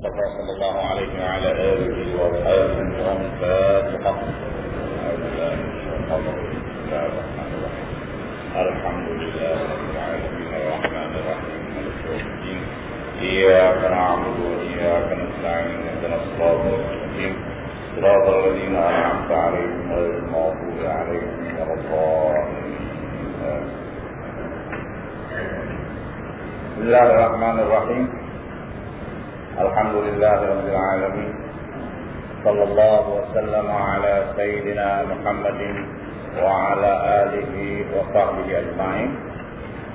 صلى الله عليه وعلى آله وأصحابه ومن فات بحق الحمد لله رب العالمين الرحمن الرحيم مالك يوم الدين إياك نعبد وإياك نستعين اهدنا الصراط المستقيم. صراط الذين أنعمت عليهم غير المغضوب عليهم ولا الضالين. بسم الله الرحمن الرحيم. الحمد لله رب العالمين صلى الله وسلم على سيدنا محمد وعلى آله وصحبه أجمعين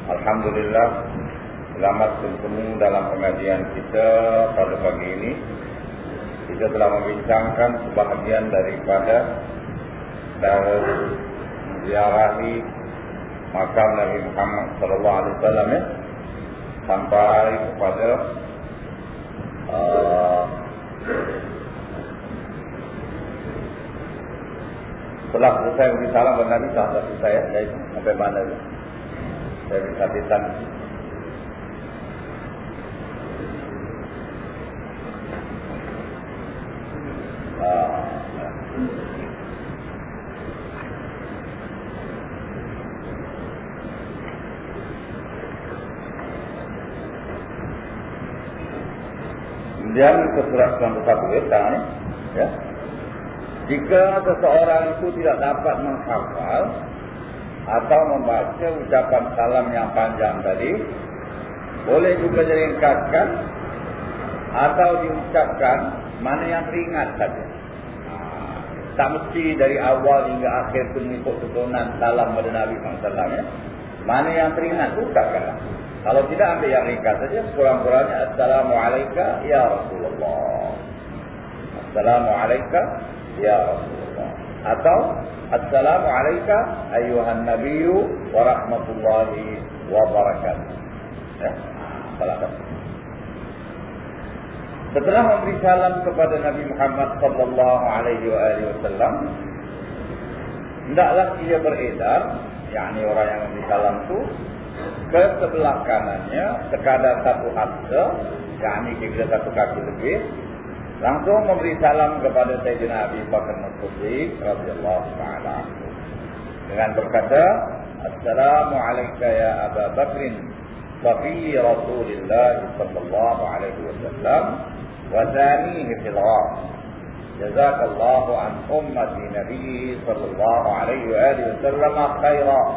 Alhamdulillah Selamat bertemu dalam pengajian kita pada pagi ini Kita telah membincangkan sebahagian daripada Darah Ziarahi Makam Nabi Muhammad Sallallahu Alaihi Wasallam ya Sampai kepada uh, Setelah selesai beri salam kepada Nabi Sahabat saya dari sampai mana Dari hadisan Ke surat 91 ya, sekarang ni. Ya. Jika seseorang itu tidak dapat menghafal atau membaca ucapan salam yang panjang tadi, boleh juga diringkaskan atau diucapkan mana yang teringat saja. Tak mesti dari awal hingga akhir itu mengikut turunan salam pada Nabi SAW. Ya. Mana yang teringat ucapkanlah. Kalau tidak ambil yang ringkas saja, kurang-kurangnya Assalamualaikum ya Rasulullah. Assalamualaikum ya Rasulullah. Atau Assalamualaikum ayuhan nabiyyu wa rahmatullahi wa barakatuh. Salah Setelah memberi salam kepada Nabi Muhammad sallallahu alaihi wasallam, hendaklah ia beredar, yakni orang yang memberi salam itu ke sebelah kanannya sekadar satu hasta, yakni kira satu kaki lebih, langsung memberi salam kepada Sayyidina Abi Bakar As-Siddiq radhiyallahu taala dengan berkata, "Assalamualaikum ya Abu Bakr, safi Rasulillah sallallahu alaihi wasallam wa thanihi fil ghar." Jazakallahu an ummati Nabi sallallahu alaihi wa alihi wasallam khairan.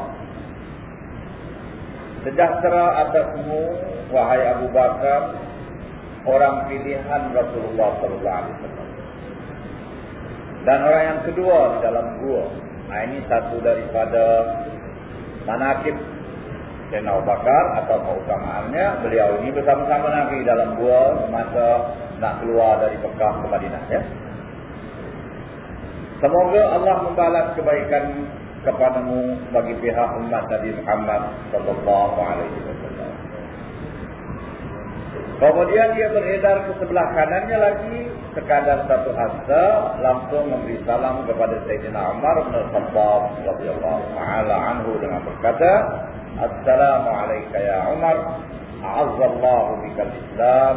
Sejahtera atasmu wahai Abu Bakar orang pilihan Rasulullah sallallahu alaihi wasallam. Dan orang yang kedua di dalam gua. Nah, ini satu daripada manakib Sayyidina Abu Bakar atau keutamaannya beliau ini bersama-sama Nabi dalam gua masa nak keluar dari Mekah ke Madinah ya. Semoga Allah membalas kebaikan kepadamu bagi pihak umat Nabi Muhammad sallallahu alaihi wasallam. Kemudian dia beredar ke sebelah kanannya lagi sekadar satu hasta langsung memberi salam kepada Sayyidina Umar bin Khattab radhiyallahu taala anhu dengan berkata, "Assalamualaikum ya Umar, a'azzallahu bikal Islam."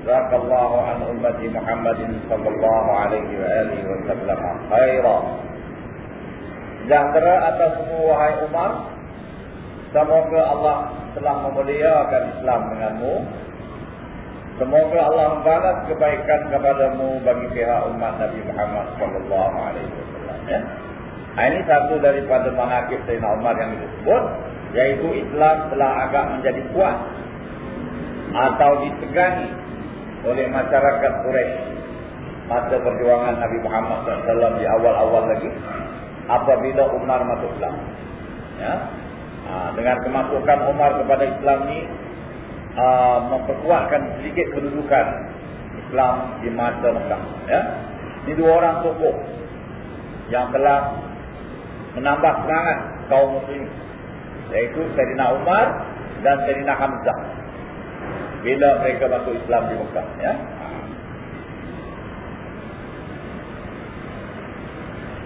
Jazakallahu an ummati Muhammadin sallallahu alaihi wa alihi wa sallam khairan. Sejahtera atasmu wahai Umar. Semoga Allah telah memuliakan Islam denganmu. Semoga Allah membalas kebaikan kepadamu bagi pihak umat Nabi Muhammad wasallam ya. Ini satu daripada manakib Sayyidina Umar yang disebut yaitu Islam telah agak menjadi kuat atau disegani oleh masyarakat Quraisy masa perjuangan Nabi Muhammad SAW di awal-awal lagi apabila Umar masuk Islam. Ya. Ha, dengan kemasukan Umar kepada Islam ni uh, memperkuatkan sedikit kedudukan Islam di masa Mekah. Ya. Ini dua orang tokoh yang telah menambah semangat kaum muslim yaitu Sayyidina Umar dan Sayyidina Hamzah bila mereka masuk Islam di Mekah ya.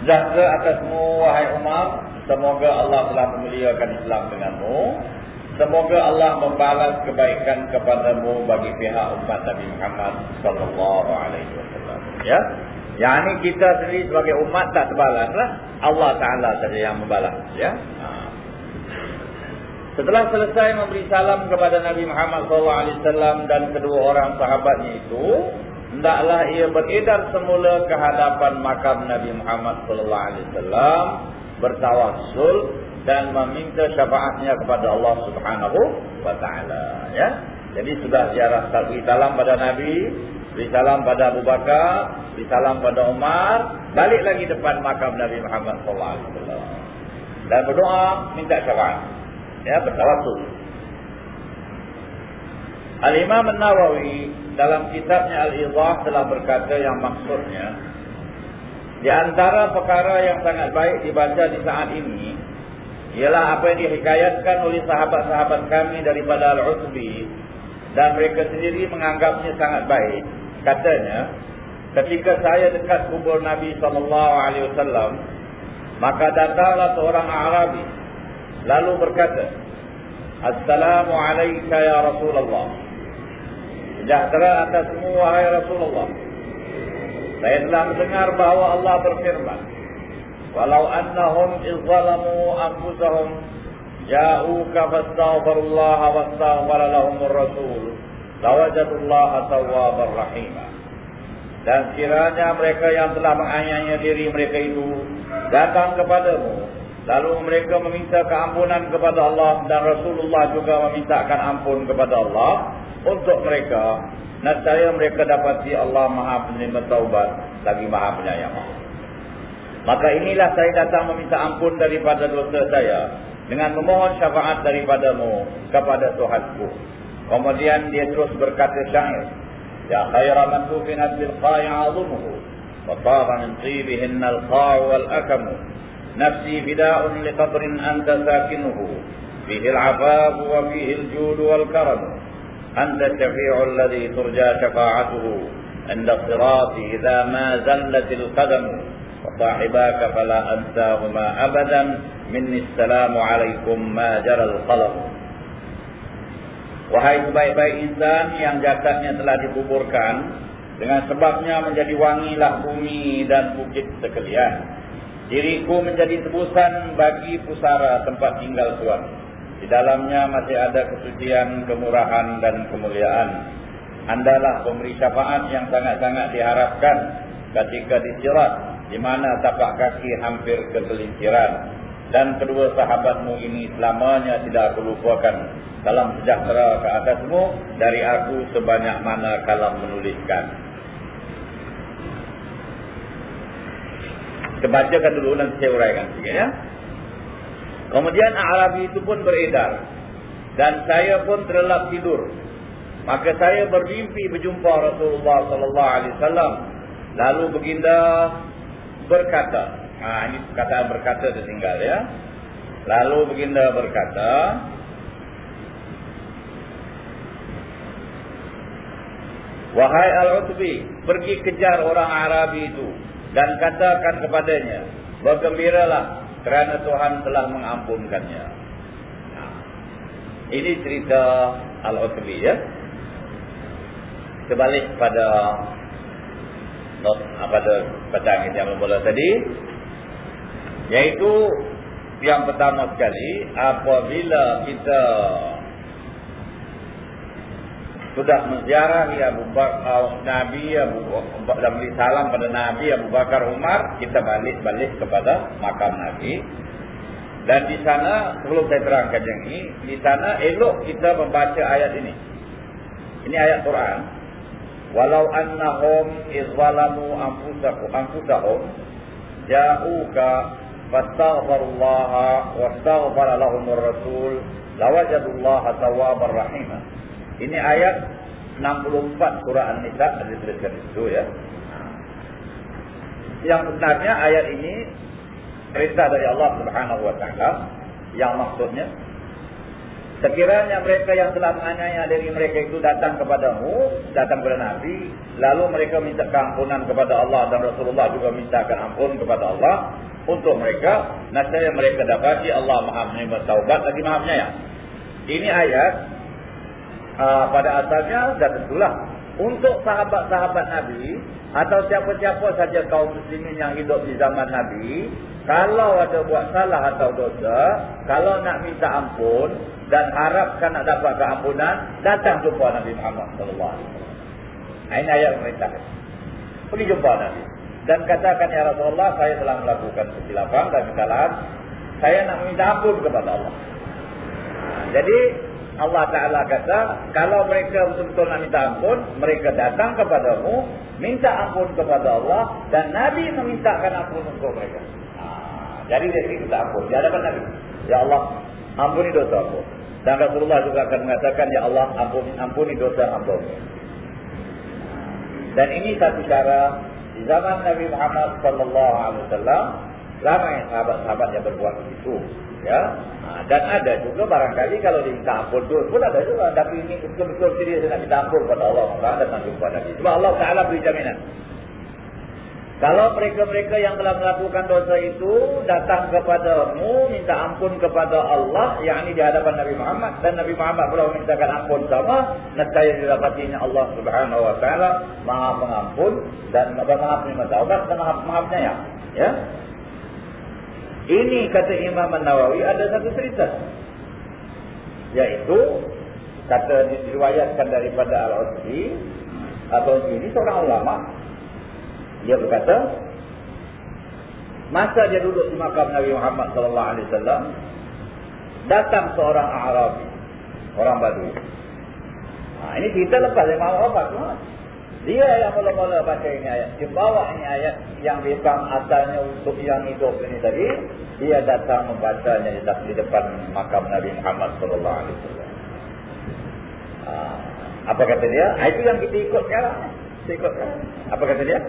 Jaga atasmu wahai Umar Semoga Allah telah memuliakan Islam denganmu Semoga Allah membalas kebaikan kepadamu bagi pihak umat Nabi Muhammad sallallahu alaihi wasallam. Ya. Yang ini kita sendiri sebagai umat tak terbalaslah. Allah Taala saja yang membalas, ya. Ha. Setelah selesai memberi salam kepada Nabi Muhammad sallallahu alaihi wasallam dan kedua orang sahabatnya itu, hendaklah ia beredar semula ke hadapan makam Nabi Muhammad sallallahu alaihi wasallam bertawassul dan meminta syafaatnya kepada Allah Subhanahu wa taala ya. Jadi sudah ziarah beri salam pada Nabi beri salam pada Abu Bakar beri salam pada Umar balik lagi depan makam Nabi Muhammad sallallahu alaihi wasallam. Dan berdoa minta syafaat ya bertawassul. Al-Imam An-Nawawi dalam kitabnya Al-Idah telah berkata yang maksudnya di antara perkara yang sangat baik dibaca di saat ini ialah apa yang dihikayatkan oleh sahabat-sahabat kami daripada Al-Utbi dan mereka sendiri menganggapnya sangat baik. Katanya, ketika saya dekat kubur Nabi sallallahu alaihi wasallam, maka datanglah seorang Arabi lalu berkata, "Assalamu alayka ya Rasulullah." Sejahtera atasmu wahai Rasulullah. Saya telah mendengar bahawa Allah berfirman, walau annahum izzalamu anfusahum ja'uka fastaghfirullaha wastaghfara lahumur rasul lawajadullaha tawwabar rahim dan kiranya mereka yang telah menganiaya diri mereka itu datang kepadamu lalu mereka meminta keampunan kepada Allah dan Rasulullah juga memintakan ampun kepada Allah untuk mereka nescaya mereka dapati Allah Maha Penerima Taubat lagi Maha Penyayang Maka inilah saya datang meminta ampun daripada dosa saya. Dengan memohon syafaat daripadamu kepada Tuhanku. Kemudian dia terus berkata syair. Ya khaira man tufinat bil qa'i azumuhu. Fatara min tibihin al-qa'i wal-akamu. Nafsi fida'un li qabrin anta sakinuhu. Fihi al-afab wa fihi al-jud wal-karam. Anta syafi'u alladhi turja syafa'atuhu. Anda sirati idha ma zallatil qadamu. وصاحباك فلا أنساهما أبدا مني السلام عليكم ما جرى القلم Wahai sebaik-baik insan yang jasadnya telah dikuburkan Dengan sebabnya menjadi wangilah bumi dan bukit sekalian Diriku menjadi tebusan bagi pusara tempat tinggal Tuhan Di dalamnya masih ada kesucian, kemurahan dan kemuliaan. Andalah pemberi syafaat yang sangat-sangat diharapkan Ketika disirat di mana tapak kaki hampir kegelinciran dan kedua sahabatmu ini selamanya tidak aku lupakan. Salam sejahtera ke atasmu dari aku sebanyak mana kalam menuliskan. Kebacakan dulu nanti saya uraikan sikit ya kemudian Arabi itu pun beredar dan saya pun terlelap tidur maka saya bermimpi berjumpa Rasulullah sallallahu alaihi wasallam lalu baginda berkata. Ha, ini perkataan berkata tertinggal ya. Lalu baginda berkata. Wahai Al-Utbi, pergi kejar orang Arabi itu. Dan katakan kepadanya, bergembiralah kerana Tuhan telah mengampunkannya. Ini cerita Al-Utbi ya. Kebalik pada pada petang yang bermula tadi yaitu yang pertama sekali apabila kita sudah menziarahi Abu Bakar Nabi Abu dan salam pada Nabi Abu Bakar Umar kita balik-balik kepada makam Nabi. Dan di sana sebelum saya terangkan yang ini di sana elok kita membaca ayat ini. Ini ayat Quran. Walau annahum izwalamu anfusahum anfusahum ja'uka fastaghfirullaha wastaghfara lahumur rasul lawajadullaha tawwabar rahim ini ayat 64 surah An-Nisa ada dituliskan itu ya yang sebenarnya ayat ini perintah dari Allah Subhanahu wa taala yang maksudnya Sekiranya mereka yang telah menganiaya dari mereka itu datang kepadamu, datang kepada Nabi, lalu mereka minta keampunan kepada Allah dan Rasulullah juga minta ampun kepada Allah untuk mereka, nascaya mereka dapati Allah Maha menerima taubat lagi Maha penyayang. Ini ayat uh, pada asalnya dan tentulah untuk sahabat-sahabat Nabi atau siapa-siapa saja kaum muslimin yang hidup di zaman Nabi, kalau ada buat salah atau dosa, kalau nak minta ampun dan harapkan nak dapat keampunan, datang jumpa Nabi Muhammad sallallahu alaihi wasallam. Ini ayat merintah. Pergi jumpa Nabi dan katakan ya Rasulullah, saya telah melakukan kesilapan dan kesalahan. Saya nak minta ampun kepada Allah. Jadi Allah Ta'ala kata, kalau mereka betul-betul nak minta ampun, mereka datang kepadamu, minta ampun kepada Allah, dan Nabi memintakan ampun untuk mereka. Ha, jadi dia minta ampun. Dia hadapan Nabi. Ya Allah, ampuni dosa aku. Dan Rasulullah juga akan mengatakan, Ya Allah, ampuni, ampuni dosa ampun. Dan ini satu cara, di zaman Nabi Muhammad SAW, ramai sahabat-sahabat yang berbuat begitu ya. Ha, dan ada juga barangkali kalau diminta ampun tu pun ada juga. Tapi ini betul-betul serius nak minta ampun kepada Allah Taala dan jumpa Nabi sebab Allah Taala beri jaminan. Kalau mereka-mereka yang telah melakukan dosa itu datang kepadamu minta ampun kepada Allah yang ini di hadapan Nabi Muhammad dan Nabi Muhammad pula memintakan ampun sama nescaya didapatinya Allah Subhanahu wa taala Maha Pengampun dan Maha Penerima Taubat dan Maha Penyayang. Ya ini kata Imam Nawawi ada satu cerita. Yaitu kata diriwayatkan daripada Al-Uzzi atau ini seorang ulama dia berkata masa dia duduk di makam Nabi Muhammad sallallahu alaihi wasallam datang seorang Arabi orang Badui. Ha, ini kita lepas Imam Nawawi dia yang mula-mula baca ini ayat. Dia bawa ini ayat yang memang asalnya untuk yang hidup ini tadi. Dia datang membacanya di depan makam Nabi Muhammad sallallahu alaihi wasallam. Ah, apa kata dia? Ah, itu yang kita ikut sekarang. Kita ikut sekarang. Apa kata dia?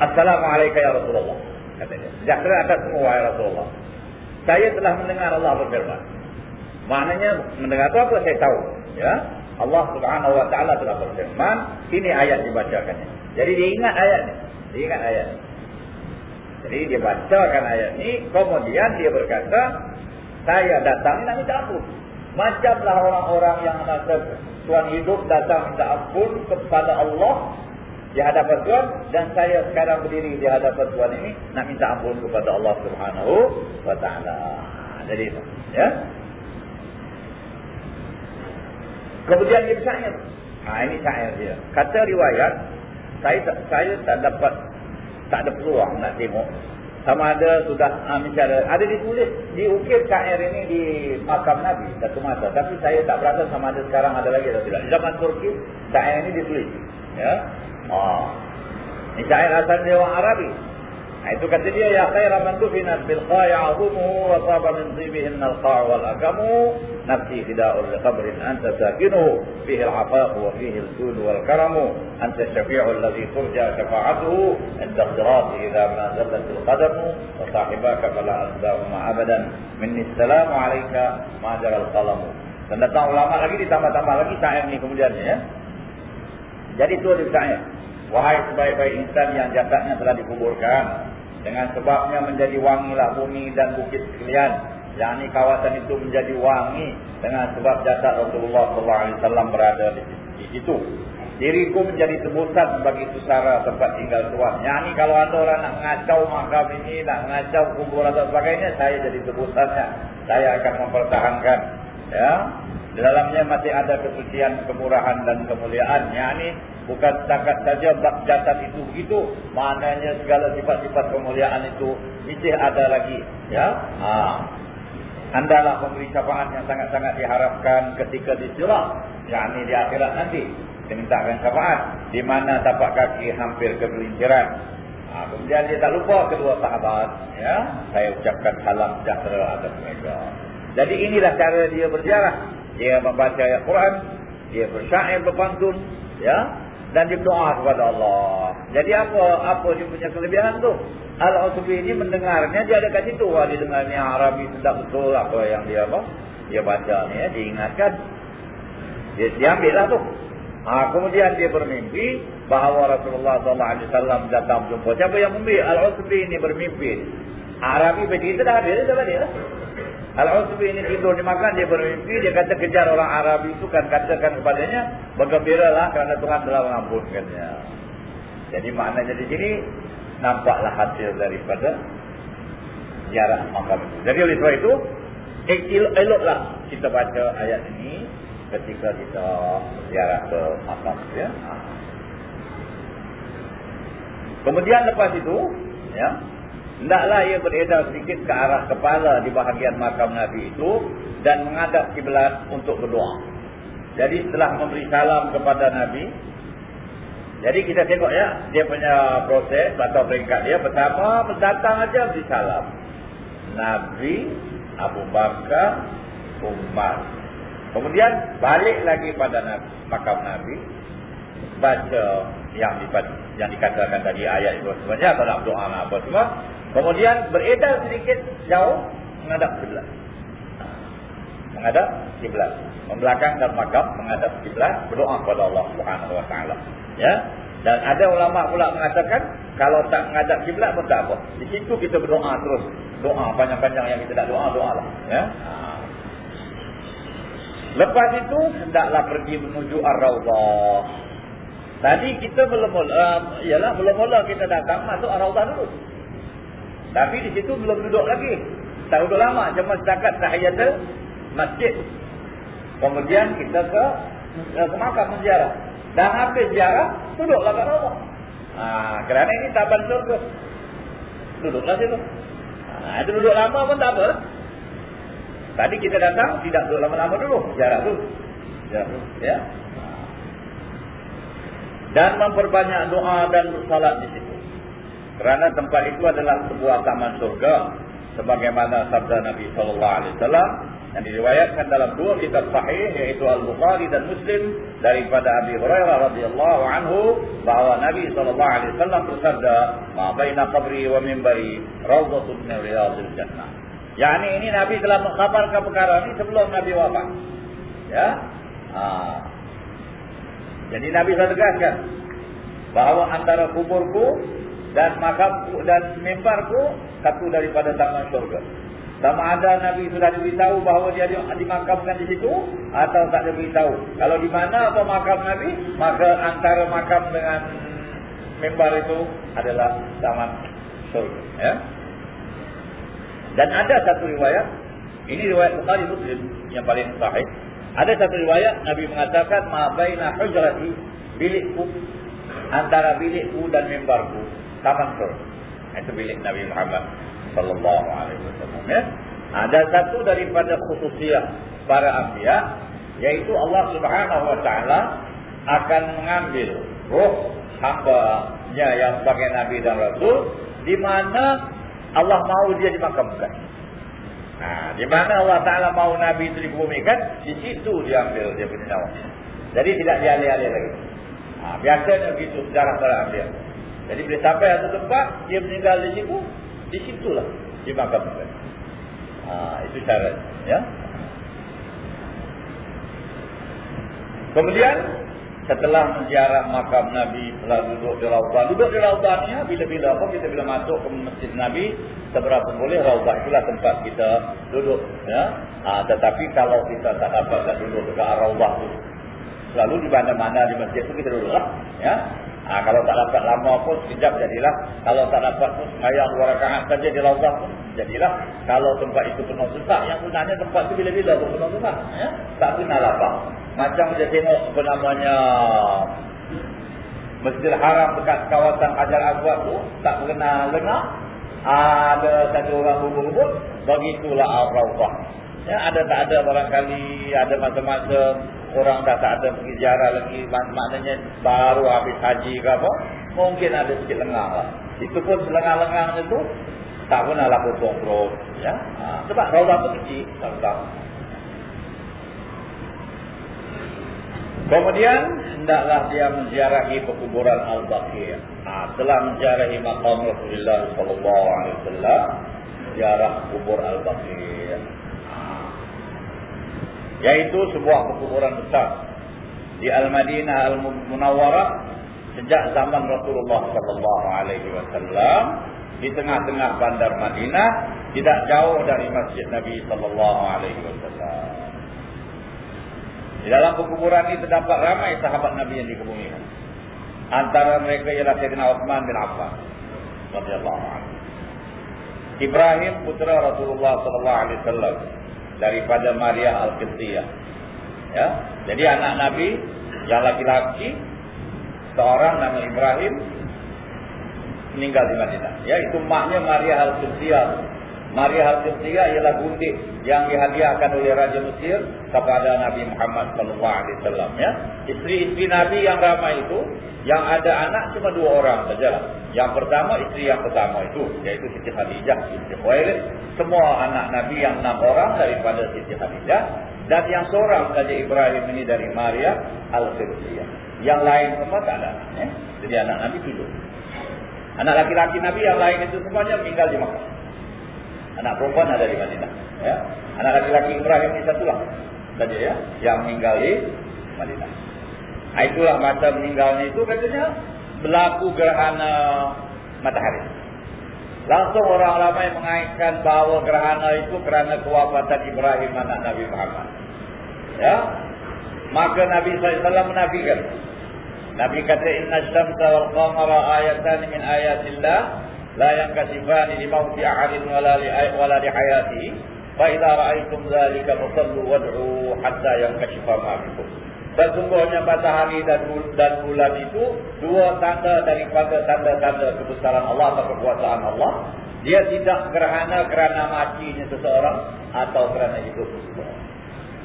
Assalamualaikum ya Rasulullah. Kata dia. Sejahtera atas semua ya Rasulullah. Saya telah mendengar Allah berfirman. Maknanya mendengar itu apa saya tahu. Ya. Allah Subhanahu wa taala telah berfirman, ini ayat dibacakannya. Jadi dia ingat ayat ini. Dia ingat ayat. Jadi dia bacakan ayat ini, kemudian dia berkata, saya datang nak minta ampun. Macamlah orang-orang yang masa Tuhan hidup datang minta ampun kepada Allah di hadapan Tuhan dan saya sekarang berdiri di hadapan Tuhan ini nak minta ampun kepada Allah Subhanahu wa taala. Jadi ya. Kemudian dia bersair. Ha, ini syair dia. Kata riwayat, saya saya tak dapat, tak ada peluang nak tengok. Sama ada sudah, ha, misalnya, ada ditulis, diukir syair ini di makam Nabi, satu masa. Tapi saya tak berasa sama ada sekarang ada lagi atau tidak. Di zaman Turki, syair ini ditulis. Ya. Oh. Ini syair asal orang Arabi. Itu kata dia ya khaira man dufinat bil qa'i 'azumuhu wa taba min dhibihin al qa' wal akamu nafsi fida'ul li qabrin anta sakinuhu fihi al 'afaf wa fihi al jud wal karamu anta syafi'u alladhi turja shafa'atuhu inda ikhtirat idha ma zallat al qadam wa sahibaka fala azdahuma abadan. Minni assalamu alayka ma jara al qalam dan datang ulama lagi ditambah-tambah lagi syair ni kemudiannya ya. Jadi itu ada syair Wahai sebaik-baik insan yang jasadnya telah dikuburkan dengan sebabnya menjadi wangilah bumi dan bukit sekalian. Yang ini kawasan itu menjadi wangi dengan sebab jasad Rasulullah SAW berada di, situ. Diriku menjadi tebusan bagi susara tempat tinggal Tuhan. Yang ini kalau ada orang nak ngacau makam ini, nak ngacau kuburan dan sebagainya, saya jadi tebusannya. Saya akan mempertahankan. Ya, di dalamnya masih ada kesucian, kemurahan dan kemuliaan. Yang ini bukan setakat saja bak jasad itu begitu. Maknanya segala sifat-sifat kemuliaan itu masih ada lagi. Ya, ha. Andalah pemberi syafaat yang sangat-sangat diharapkan ketika disuruh. Yang ini di akhirat nanti. Dimintakan syafaat. Di mana tapak kaki hampir kegelinciran. Ha, kemudian dia tak lupa kedua sahabat. Ya, Saya ucapkan salam sejahtera atas mereka. Jadi inilah cara dia berjarah dia membaca ayat Quran, dia bersyair berpantun, ya, dan dia berdoa kepada Allah. Jadi apa apa dia punya kelebihan tu? Al-Usbi ini mendengarnya dia ada kat situ, wah dia dengar ni Arabi sedap betul apa yang dia apa? Dia baca ni ya, diingatkan. Dia dia ambillah tu. Ha, kemudian dia bermimpi bahawa Rasulullah SAW datang berjumpa. Siapa yang mimpi? Al-Usbi ini bermimpi. Arabi bercerita dah habis dah balik lah. Al-Usbi ini tidur dia makan, dia bermimpi, dia kata kejar orang Arab itu kan katakan kepadanya, bergembiralah kerana Tuhan telah mengampunkannya. Jadi maknanya di sini, nampaklah hasil daripada ziarah makam itu. Jadi oleh sebab itu, eloklah kita baca ayat ini ketika kita ziarah ke makam. Ya? Kemudian lepas itu, ya, Hendaklah ia beredar sedikit ke arah kepala di bahagian makam Nabi itu dan menghadap kiblat untuk berdoa. Jadi setelah memberi salam kepada Nabi, jadi kita tengok ya, dia punya proses atau peringkat dia. Pertama, datang aja beri salam. Nabi, Abu Bakar, Umar. Kemudian balik lagi pada Nabi, makam Nabi. Baca yang, yang dikatakan tadi ayat itu sebenarnya atau nak doa apa semua. Kemudian beredar sedikit jauh menghadap kiblat. Menghadap kiblat. Membelakang dan makam menghadap kiblat berdoa kepada Allah Subhanahu wa taala. Ya. Dan ada ulama pula mengatakan kalau tak menghadap kiblat pun tak apa. Di situ kita berdoa terus. Doa panjang-panjang yang kita tak doa, doalah, ya. Lepas itu hendaklah pergi menuju Ar-Raudhah. Tadi kita belum uh, ialah belum mula kita datang masuk Ar-Raudhah dulu. Tapi di situ belum duduk lagi. Tak duduk lama. Cuma setakat tahiyatul masjid. Kemudian kita ke ke makam ziarah. Dan habis ziarah, duduklah kat rumah. Ha, kerana ini taban surga. Duduklah situ. Ha, itu duduk lama pun tak apa. Tadi kita datang, tidak duduk lama-lama dulu. Ziarah dulu. Ziarah dulu. Ya. Dan memperbanyak doa dan salat di situ. Kerana tempat itu adalah sebuah taman surga sebagaimana sabda Nabi sallallahu alaihi wasallam yang diriwayatkan dalam dua kitab sahih yaitu Al-Bukhari dan Muslim daripada Abi Hurairah radhiyallahu anhu bahawa Nabi sallallahu alaihi wasallam bersabda ma baina qabri wa minbari rawdatun min riyadil jannah. Yani ini Nabi telah mengkhabarkan perkara ini sebelum Nabi wafat. Ya. Ha. Jadi Nabi telah tegaskan bahawa antara kuburku dan makamku dan mimbarku satu daripada taman syurga. Sama ada Nabi sudah diberitahu bahawa dia dimakamkan di situ atau tak diberitahu. Kalau di mana apa makam Nabi, maka antara makam dengan mimbar itu adalah taman syurga. Ya? Dan ada satu riwayat, ini riwayat Bukhari Muslim yang paling sahih. Ada satu riwayat Nabi mengatakan ma baina hujrati bilikku antara bilikku dan mimbarku taman sur. Itu bilik Nabi Muhammad sallallahu alaihi wasallam ya. Ada satu daripada khususiat para anbiya yaitu Allah Subhanahu wa taala akan mengambil roh hamba-Nya yang sebagai nabi dan rasul di mana Allah mahu dia dimakamkan. Nah, di mana Allah Taala mahu nabi itu dibumikan, di situ dia ambil dia punya nyawa. Jadi tidak dialih-alih lagi. Nah, biasanya begitu sejarah para anbiya. Jadi bila sampai satu tempat, dia meninggal di situ, di situlah dia makamkan. Ha, itu cara. Ya. Kemudian, setelah menziarah makam Nabi, telah duduk di Raubah. Duduk di Raubah ni, bila-bila apa, kita bila masuk ke masjid Nabi, seberapa boleh Raubah itulah tempat kita duduk. Ya. Ha, tetapi kalau kita tak dapat duduk dekat Raubah tu, selalu di mana-mana di masjid tu kita duduk lah. Ya. Ha, kalau tak dapat lama pun sekejap jadilah. Kalau tak dapat pun semayang dua rakaat saja di lautah pun jadilah. Kalau tempat itu penuh susah. Yang sebenarnya tempat itu bila-bila pun penuh susah. Ya? Tak kenal apa. Macam dia tengok namanya Masjidil Haram dekat kawasan Hajar Aswad tu. Tak pernah lengah. Ada satu orang hubung-hubung. Begitulah Al-Rawbah. Ya, ada tak ada barangkali ada masa-masa orang dah tak ada pergi ziarah lagi mak maknanya baru habis haji ke apa mungkin ada sedikit lengang lah. Itu pun lengang-lengang itu tak pernah lah potong terus ya. Ha, sebab rawdah tu kecil tak kemudian hendaklah dia menziarahi perkuburan Al-Baqir. Ha, telah menziarahi makam Rasulullah sallallahu alaihi wasallam ziarah kubur Al-Baqir yaitu sebuah perkuburan besar di Al-Madinah Al-Munawwarah sejak zaman Rasulullah sallallahu alaihi wasallam di tengah-tengah bandar Madinah, tidak jauh dari Masjid Nabi sallallahu alaihi wasallam. Di dalam kuburan ini terdapat ramai sahabat Nabi yang dikebumikan. Antara mereka ialah Sayyidina Uthman bin Affan radhiyallahu anhu. Ibrahim putra Rasulullah sallallahu alaihi wasallam daripada Maria Al-Qibtiyah. Ya. Jadi anak Nabi yang laki-laki seorang nama Ibrahim meninggal di Madinah. Ya, itu maknya Maria Al-Qibtiyah. Maria Al-Qibtiyah ialah gundik yang dihadiahkan oleh Raja Mesir kepada Nabi Muhammad wasallam ya. Isteri-isteri Nabi yang ramai itu yang ada anak cuma dua orang saja. Yang pertama isteri yang pertama itu yaitu Siti Khadijah Khuwailid. Semua anak Nabi yang enam orang daripada Siti Khadijah dan yang seorang saja Ibrahim ini dari Maria Al-Qibtiyah. Yang lain semua tak ada ya. Jadi anak Nabi tidur. Anak laki-laki Nabi yang lain itu semuanya meninggal di Makkah. Anak perempuan ada di Madinah. Ya. Anak laki-laki Ibrahim ini satulah saja ya, yang meninggal di Madinah. Nah, itulah masa meninggalnya itu katanya berlaku gerhana matahari. Langsung orang ramai mengaitkan bahawa gerhana itu kerana kewafatan Ibrahim anak Nabi Muhammad. Ya. Maka Nabi SAW menafikan Nabi kata inna syamsa wal qamara ayatan min ayatillah la yankasifani li mauti ahadin wala li wala li hayatihi fa idza ra'aytum dhalika wad'u hatta Sesungguhnya matahari dan dan bulan itu dua tanda daripada tanda-tanda kebesaran Allah atau kekuasaan Allah. Dia tidak gerhana kerana matinya seseorang atau kerana hidup seseorang.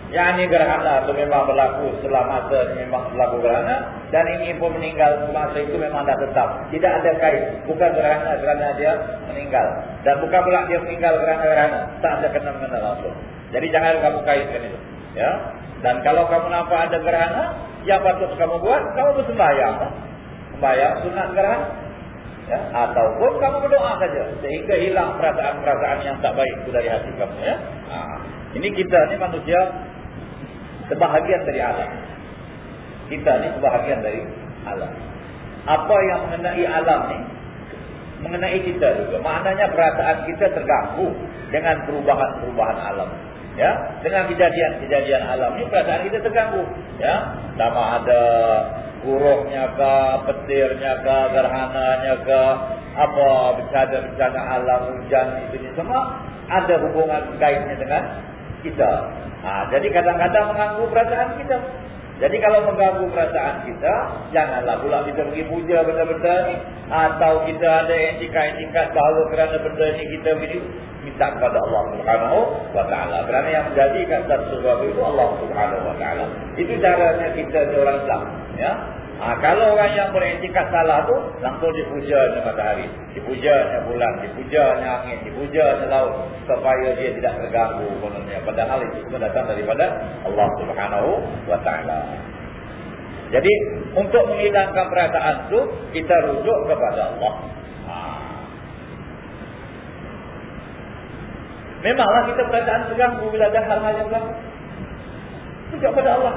Yang ini gerhana itu memang berlaku setelah masa memang berlaku gerhana. Dan ini pun meninggal masa itu memang dah tetap. Tidak ada kait. Bukan gerhana kerana dia meninggal. Dan bukan pula dia meninggal kerana-kerana. Tak ada kena-mena langsung. Jadi jangan kamu kaitkan itu. Ya. Dan kalau kamu nampak ada gerhana. Yang patut kamu buat. Kamu bersembahyang. Sembahyang sunat gerhana. Ya. Ataupun kamu berdoa saja. Sehingga hilang perasaan-perasaan yang tak baik itu dari hati kamu. Ya. Ha. Ini kita ni manusia sebahagian dari alam. Kita ni sebahagian dari alam. Apa yang mengenai alam ni mengenai kita juga. Maknanya perasaan kita terganggu dengan perubahan-perubahan alam. Ya, dengan kejadian-kejadian alam ni perasaan kita terganggu. Ya, sama ada guruhnya ke, petirnya ke, gerhananya ke, apa bencana-bencana alam, hujan itu semua ada hubungan kaitnya dengan kita. Ha, jadi kadang-kadang mengganggu perasaan kita. Jadi kalau mengganggu perasaan kita, janganlah pula kita pergi puja benda-benda ni. Atau kita ada etikat-etikat bahawa kerana benda ni kita begini, minta kepada Allah Subhanahu wa taala. Kerana yang menjadikan sesuatu itu Allah Subhanahu wa taala. Itu caranya kita orang Islam, ya. Ha, kalau orang yang beretikat salah tu langsung dipuja matahari, dipuja bulan, dipuja angin, dipuja laut supaya dia tidak terganggu kononnya. Padahal itu semua datang daripada Allah Subhanahu taala. Jadi untuk menghilangkan perasaan itu kita rujuk kepada Allah. Ha. Memanglah kita perasaan terganggu bila ada hal-hal yang berlaku. Rujuk kepada Allah.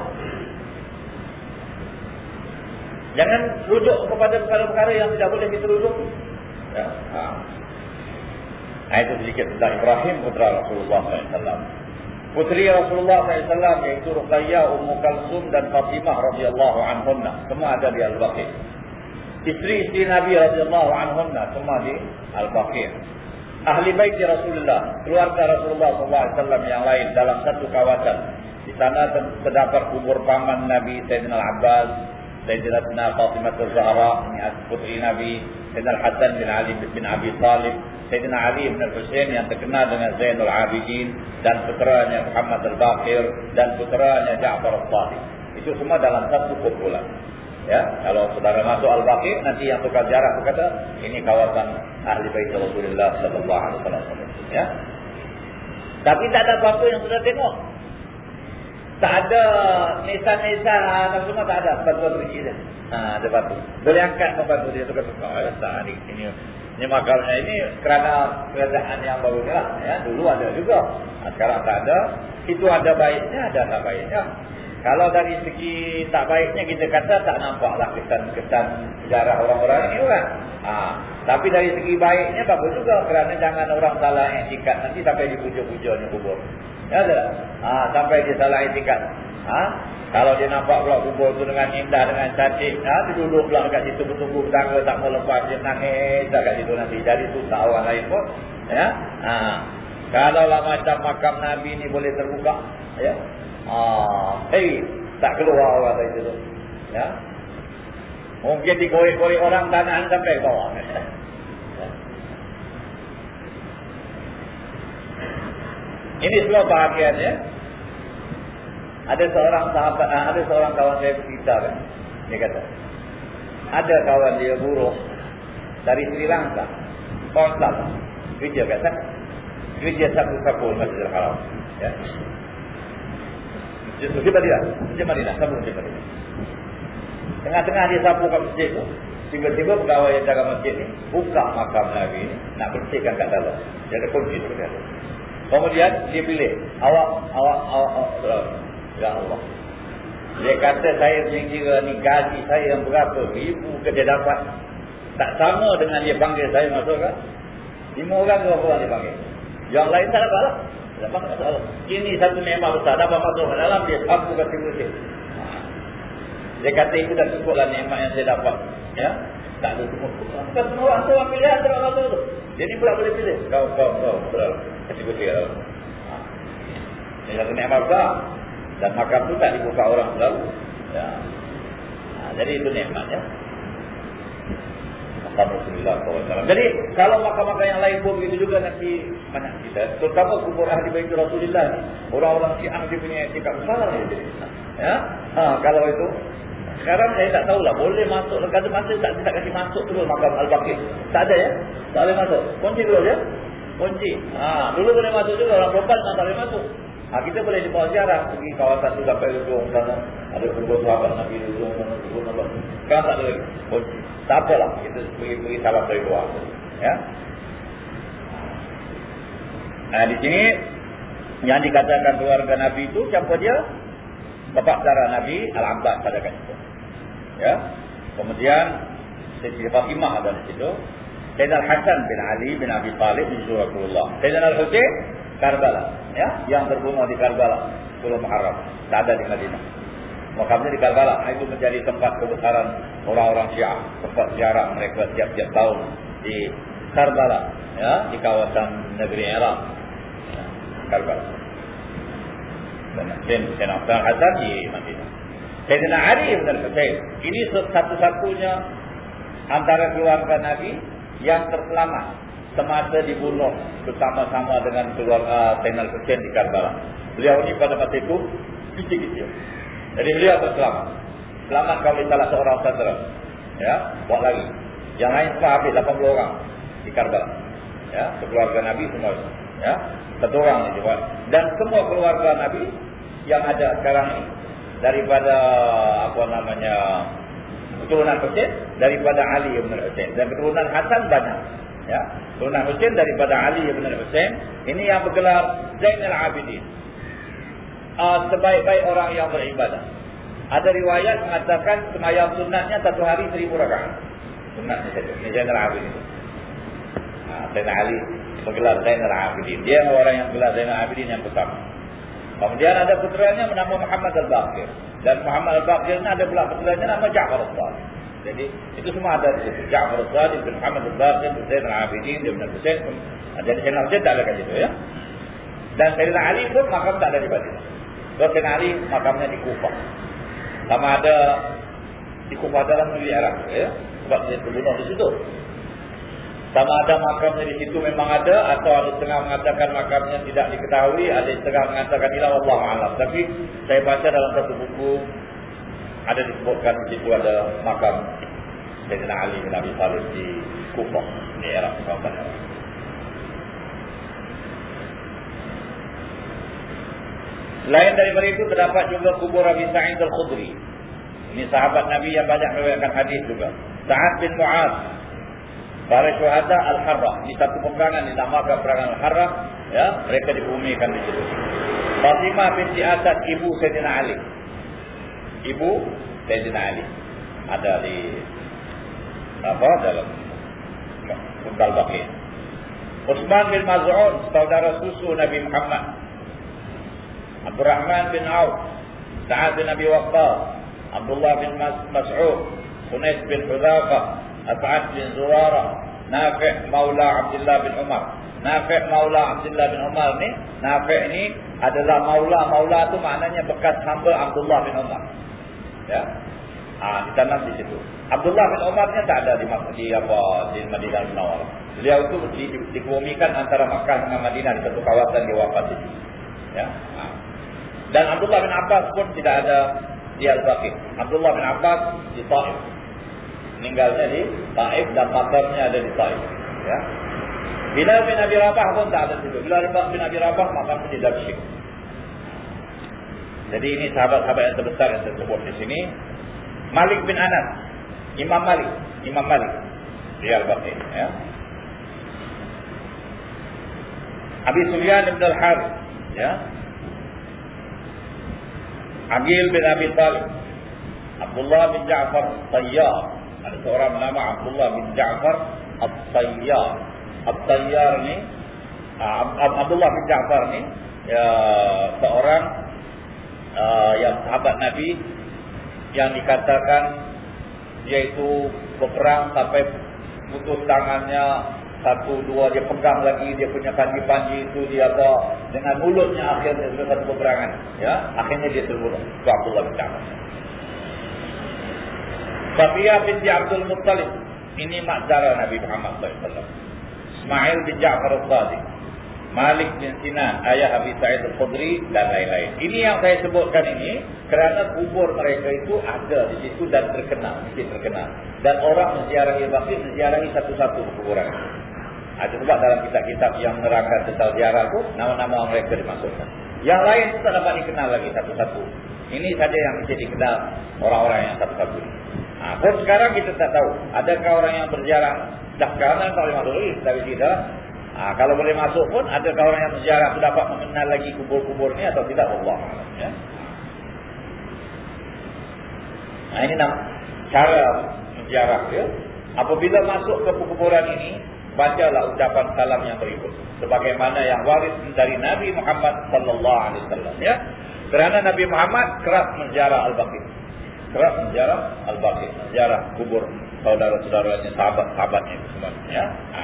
Jangan rujuk kepada perkara-perkara yang tidak boleh kita rujuk. Ya. Ha. Nah, itu sedikit tentang Ibrahim putra Rasulullah SAW. Putri Rasulullah SAW yaitu Ruqayyah, Ummu Kalsum dan Fatimah radhiyallahu anhunna. Semua ada di Al-Baqir. Isteri-isteri Nabi radhiyallahu anhunna semua di Al-Baqir. Ahli bait Rasulullah, keluarga Rasulullah SAW yang lain dalam satu kawasan. Di sana terdapat kubur paman Nabi Sayyidina Al-Abbas, Sayyidatina Fatimah Zahra ini putri Nabi Sayyidina Hasan bin Ali bin Abi Talib Sayyidina Ali bin Hussein yang terkenal dengan Zainul Abidin dan putranya Muhammad Al-Baqir dan putranya Ja'far Al-Sadiq. Itu semua dalam satu kumpulan. Ya kalau saudara masuk Al-Baqir nanti yang tukar jarak berkata ini kawasan ahli bait Rasulullah wasallam. Ya. Tapi tak ada apa-apa yang sudah tengok tak ada nisan-nisan apa semua tak ada batu-batu kecil dia. Ha, ada batu. Boleh angkat batu dia tu kata, oh, tak ni ini. Ini makalnya ini kerana kerajaan yang baru ni lah. Ya, dulu ada juga. Ha, sekarang tak ada. Itu ada baiknya, ada tak baiknya. Kalau dari segi tak baiknya kita kata tak nampaklah kesan-kesan sejarah orang-orang ini kan. Ha. Tapi dari segi baiknya bagus juga kerana jangan orang salah etikat nanti sampai di puja-pujanya kubur. Ya tak? Ha. sampai dia salah etikat. Ha? Kalau dia nampak pula kubur tu dengan indah, dengan cantik, ha? dia duduk pula kat situ bertunggu tangga tak mau lepas, dia nangis kat situ nanti. Jadi susah orang lain pun. Ya? Ha. Kalau lah macam makam Nabi ni boleh terbuka. Ya? Ah, hey, tak keluar orang dari situ. Ya. Mungkin dikorek-korek orang tanah sampai bawah. Ini semua bahagiannya. Ada seorang sahabat, ah, ada seorang kawan saya bercerita kan. Dia kata, ada kawan dia buruh dari Sri Lanka. Konsul. Kerja kata. Kerja sapu-sapu Masjidil Haram. Ya. Masjid Madinah. Masjid Madinah. Sapu Masjid Madinah. Tengah-tengah dia sapu kat masjid tu. Tiba-tiba pegawai yang jaga masjid ni. Buka makam Nabi ni. Nak bersihkan kat dalam. Dia ada kunci tu. Dia. Kemudian dia pilih. Awak, awak, awak. Ya Allah. Dia kata saya kira ni gaji saya yang berapa. Ribu ke dia dapat. Tak sama dengan dia panggil saya masuk kan. Lima orang berapa dia panggil. Yang lain tak dapat lah. Ini satu nikmat besar. Dapat masuk ke dalam dia sapu kasih bersih. Dia kata itu dah cukuplah nikmat yang saya dapat. Ya, tak ada semua. Bukan semua orang tu ambil lihat terus masuk tu. Jadi pula boleh pilih. Kau, kau, kau. Betul. Kasih ke dalam. Ha. Ini satu nikmat besar. Dan makam tu tak dibuka orang selalu. Ya. Ha, jadi itu nikmat ya makam Rasulullah SAW. Jadi kalau makam-makam yang lain pun begitu juga nanti banyak kita. Terutama kubur ahli bait Rasulullah. Orang-orang Syiah dia punya etika besar. Ya? Ha, kalau itu sekarang saya tak tahulah boleh masuk kata masa tak tak kasih masuk terus makam Al-Baqi. Tak ada ya? Tak boleh masuk. Kunci dulu ya. Kunci. Ha, dulu boleh masuk juga orang perempuan tak boleh masuk. Ha, kita boleh dibawa ziarah pergi kawasan tu sampai ujung sana. Ada kubur sahabat Nabi ujung sana. Kubur Nabi. Sekarang tak ada lagi. Kunci. Tak apalah. Kita pergi-pergi sahabat dari luar. Ya. Nah, di sini yang dikatakan keluarga Nabi itu siapa dia? Bapak saudara Nabi Al-Abbas pada kan itu. Ya. Kemudian Siti Fatimah ada di situ. Sayyidina Al-Hasan bin Ali bin Abi Talib bin Rasulullah. Sayyidina Al-Husain Karbala, ya, yang terbunuh di Karbala, 10 Muharram, tak ada di Madinah. Makamnya di Karbala, itu menjadi tempat kebesaran orang-orang Syiah, tempat ziarah mereka setiap-setiap tahun di Karbala, ya, di kawasan negeri Iraq. Ya, Karbala. Dan Sayyidina Hasan di Madinah. Sayyidina Ali bin Al-Husain, ini satu-satunya antara keluarga Nabi yang terselamat semasa dibunuh bersama-sama dengan keluarga Sayyidina Hussein di Karbala. Beliau ini pada masa itu kecil-kecil. Jadi beliau berselamat. Selamat kami salah seorang saudara. Ya, buat lagi. Yang lain semua habis 80 orang di Karbala. Ya, keluarga Nabi semua. Ya, satu orang ini buat. Dan semua keluarga Nabi yang ada sekarang ini daripada apa namanya keturunan Hussein daripada Ali bin Hussein dan keturunan Hasan banyak. Ya Sunnah Husain daripada Ali bin Husain. Ini yang bergelar Zainal Abidin. Uh, sebaik-baik orang yang beribadah. Ada riwayat mengatakan semayam sunnahnya satu hari seribu rakaat. Saja ini Zainal Abidin. Zainal Ali bergelar Zainal Abidin. Dia orang yang bergelar Zainal Abidin yang pertama kemudian ada putranya bernama Muhammad Al-Baqir dan Muhammad Al-Baqir ini ada pula putranya nama Ja'far Al-Baqir jadi itu semua ada di situ. Ja'far al-Sadiq bin Muhammad al-Baqir Zaid al-Abidin bin Hussein. Jadi Sayyidina Hussein tak ada kat situ ya. Dan Sayyidina Ali pun makam tak ada di Madinah. So Sayyidina Ali makamnya di Kufah. Sama ada di Kufah dalam negeri Arab ya. Sebab dia terbunuh di situ. Sama ada makamnya di situ memang ada atau ada setengah mengatakan makamnya tidak diketahui, ada setengah mengatakan ilah Allah alam. Tapi saya baca dalam satu buku ada disebutkan di situ ada makam Sayyidina Ali bin Abi Thalib di Kufah di kawasan Arab. Lain daripada itu terdapat juga kubur Abi Sa'id Al-Khudri. Ini sahabat Nabi yang banyak meriwayatkan hadis juga. Sa'ad bin Mu'az. Para syuhada Al-Harrah. Ini satu peperangan dinamakan perangan Al-Harrah. Ya, mereka dibumikan di situ. Fatimah binti Asad ibu Sayyidina Ali ibu Sayyidina Ali ada di apa dalam Bukal Baqi. Utsman bin Maz'un saudara susu Nabi Muhammad. Abdurrahman bin Auf, Sa'ad bin Abi Waqqas, Abdullah bin Mas'ud, Hunais bin Hudzafah, As'ad bin Zurara, Nafi' Maula Abdullah bin Umar. Nafi' Maula Abdullah bin Umar ni, Nafi' ni adalah Maula. Maula tu maknanya bekas hamba Abdullah bin Umar. Ya. Ah, ditanam di situ. Abdullah bin Umar ni tak ada di di apa di Madinah Munawwarah. Beliau itu di, di, dikumikan antara Makkah dengan Madinah di satu kawasan dia wafat di situ. Ya. Ah. Dan Abdullah bin Abbas pun tidak ada di Al-Baqi. Abdullah bin Abbas di Taif. Meninggalnya di Taif dan makamnya ada di Taif. Ya. Bilal bin Abi Rabah pun tak ada situ. Bilal bin Abi Rabah makamnya di Damsyik. Jadi ini sahabat-sahabat yang terbesar yang saya sebut di sini. Malik bin Anas. Imam Malik. Imam Malik. Dia al-Baqi. Ya. Abi Sufyan bin Al-Harith. Ya. Agil bin Abi Talib. Abdullah bin Ja'far Tayyar. Ada seorang bernama Abdullah bin Ja'far At-Tayyar. At-Tayyar ni. Uh, Abdullah bin Ja'far ni. Ya, seorang uh, yang sahabat Nabi yang dikatakan yaitu berperang sampai putus tangannya satu dua dia pegang lagi dia punya panji-panji itu dia apa dengan mulutnya akhirnya satu peperangan ya akhirnya dia terbunuh Abdullah bin Ja'far Safiyah binti Abdul Muttalib ini makzara Nabi Muhammad SAW Ismail bin Ja'far al-Sadiq Malik bin Sinan, ayah Abi Sa'id al-Khudri dan lain-lain. Ini yang saya sebutkan ini kerana kubur mereka itu ada di situ dan terkenal, mesti terkenal. Dan orang menziarahi Baqi menziarahi satu-satu kuburan. Ada sebab dalam kitab-kitab yang menerangkan tentang ziarah itu nama-nama mereka dimasukkan. Yang lain tak dapat dikenal lagi satu-satu. Ini saja yang mesti dikenal orang-orang yang satu-satu. Nah, pun sekarang kita tak tahu. Adakah orang yang berziarah dah sekarang tak boleh masuk lagi. Tapi tidak. Ha, kalau boleh masuk pun, adakah orang yang sejarah itu dapat mengenal lagi kubur-kubur ni atau tidak? Allah. Ya? Nah, ini nama cara sejarah dia. Apabila masuk ke kuburan ini, bacalah ucapan salam yang berikut. Sebagaimana yang waris dari Nabi Muhammad wasallam ya. Kerana Nabi Muhammad keras menjarah Al-Baqi. Keras menjarah Al-Baqi, menjarah kubur saudara-saudaranya, sahabat-sahabatnya semua ya. Ha.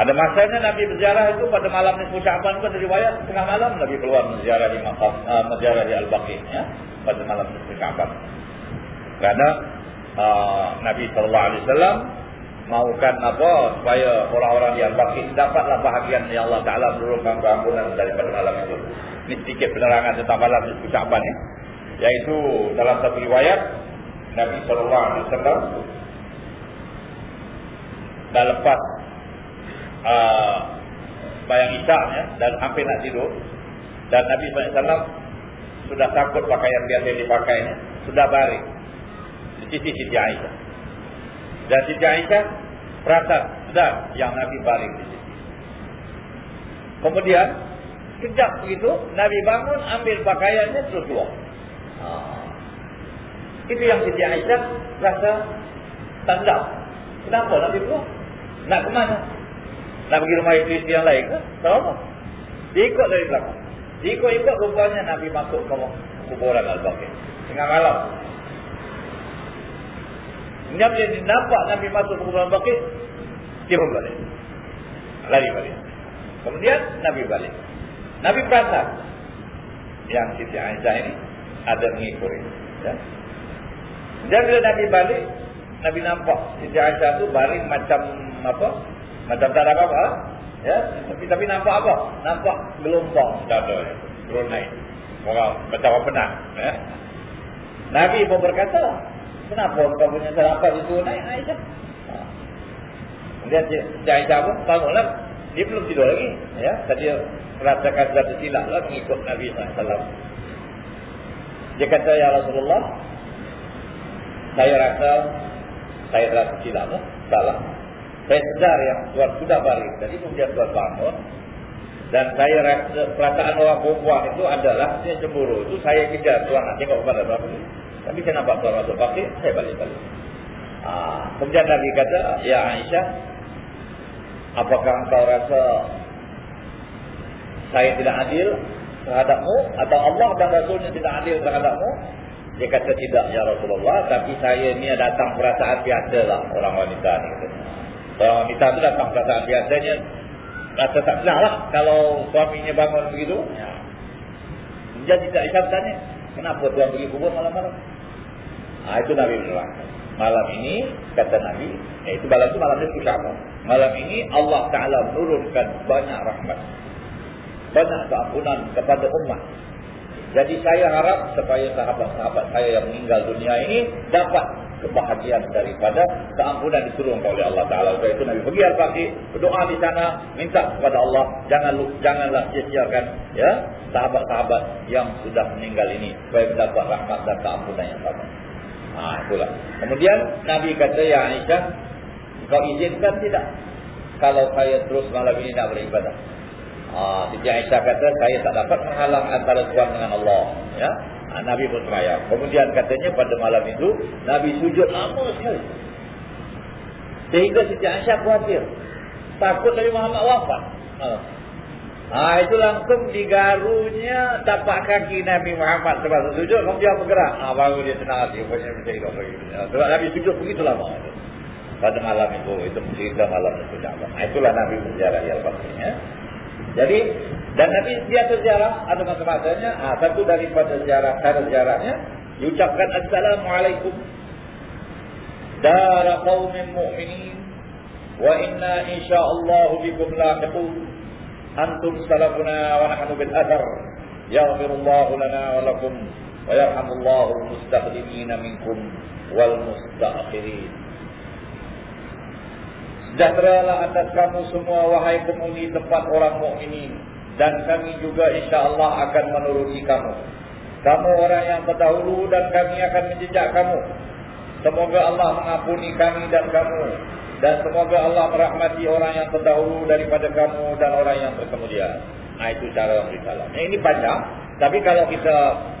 Ada masanya Nabi berziarah itu pada malam nisfu Sya'ban itu riwayat tengah malam Nabi keluar berziarah di Maqam uh, berziarah di Al-Baqi ya pada malam nisfu Sya'ban. Karena uh, Nabi sallallahu alaihi wasallam maukan apa supaya orang-orang di Al-Baqi dapatlah bahagian yang Allah Taala menurunkan keampunan daripada malam itu. Ini sedikit penerangan tentang malam nisfu Sya'ban ya. Yaitu dalam satu riwayat Nabi sallallahu alaihi wasallam dah lepas uh, bayang isyak ya, dan hampir nak tidur dan Nabi SAW sudah takut pakaian biasa yang dipakainya sudah baring di sisi Siti Aisyah. Dan Siti Aisyah perasan sudah yang Nabi baring di sisi. Kemudian kejap begitu Nabi bangun ambil pakaiannya terus keluar ha. itu yang Siti Aisyah rasa tanda kenapa Nabi keluar nak ke mana nak pergi rumah isteri yang lain ke? Tahu apa? Dia ikut dari belakang. Dia ikut-ikut rupanya Nabi masuk ke kuburan Al-Baqi. Tengah malam. Bila dia nampak Nabi masuk ke kuburan Al-Baqi, dia pun balik. Lari balik. Kemudian Nabi balik. Nabi perasan yang Siti Aisyah ini ada mengikuti. Ya. Dan bila Nabi balik, Nabi nampak Siti Aisyah itu baring macam apa? Macam tak ada apa-apa. Ya, tapi, tapi nampak apa? Nampak gelombang ya. Turun naik. Orang betapa penat. Ya. Nabi pun berkata, kenapa kau punya sarapan itu naik Aisyah? Kemudian Cik Aisyah pun bangunlah. Dia belum tidur lagi. Ya, Tadi merasakan satu silap lah mengikut Nabi SAW. Dia kata, Ya Rasulullah, saya rasa saya silap lah. Salah. Saya sedar yang tuan sudah balik. Jadi kemudian tuan bangun. Dan saya rasa perasaan orang perempuan itu adalah dia cemburu. Itu saya kejar tuan nak tengok kepada ni. Tapi saya nampak tuan masuk pakai, saya balik balik. Ha, kemudian Nabi kata, Ya Aisyah, apakah engkau rasa saya tidak adil terhadapmu? Atau Allah dan Rasulnya tidak adil terhadapmu? Dia kata tidak ya Rasulullah. Tapi saya ni datang perasaan biasa lah orang wanita ni. Orang wanita tu datang perasaan biasanya rasa tak senang lah kalau suaminya bangun begitu. Ya. Jadi tak isap tanya, kenapa tuan pergi kubur malam-malam? Ha, itu Nabi bilang. Malam ini, kata Nabi, eh, itu malam itu malam itu sama. Malam ini Allah Ta'ala menurunkan banyak rahmat. Banyak keampunan kepada umat. Jadi saya harap supaya sahabat-sahabat saya yang meninggal dunia ini dapat kebahagiaan daripada keampunan diturunkan oleh Allah Taala. Sebab itu Nabi pergi Al-Fatih, berdoa di sana, minta kepada Allah jangan janganlah sia-siakan ya sahabat-sahabat yang sudah meninggal ini supaya mendapat rahmat dan keampunan yang sama. Ha, itulah. Kemudian Nabi kata ya Aisyah, kau izinkan tidak kalau saya terus malam ini nak beribadah? Ah, Siti Aisyah kata saya tak dapat menghalang antara tuan dengan Allah, ya. Ha, Nabi pun semayang. Kemudian katanya pada malam itu Nabi sujud lama sekali. Sehingga Siti Aisyah khawatir. Takut Nabi Muhammad wafat. Ha. ha itu langsung digarunya tapak kaki Nabi Muhammad sebab sujud kemudian bergerak. Ha, baru dia tenang hati. Ha, sebab Nabi sujud begitu lama. Pada malam itu, itu cerita malam itu. Ha, itulah Nabi berjalan yang pastinya. Jadi dan Nabi biasa ziarah ada masa-masanya. Ah satu daripada ziarah cara ziarahnya diucapkan assalamualaikum. Dar qaumin mu'minin wa inna insyaallah bikum lahiqun. Antum salafuna wa nahnu bil athar yaghfirullahu lana wa lakum wa yarhamullahu al mustaqdimin minkum wal mustaakhirin Sejahteralah atas kamu semua wahai penghuni tempat orang mukminin dan kami juga insya-Allah akan menuruti kamu. Kamu orang yang terdahulu dan kami akan menjejak kamu. Semoga Allah mengampuni kami dan kamu dan semoga Allah merahmati orang yang terdahulu daripada kamu dan orang yang terkemudian. Nah itu cara. Yang ini panjang, tapi kalau kita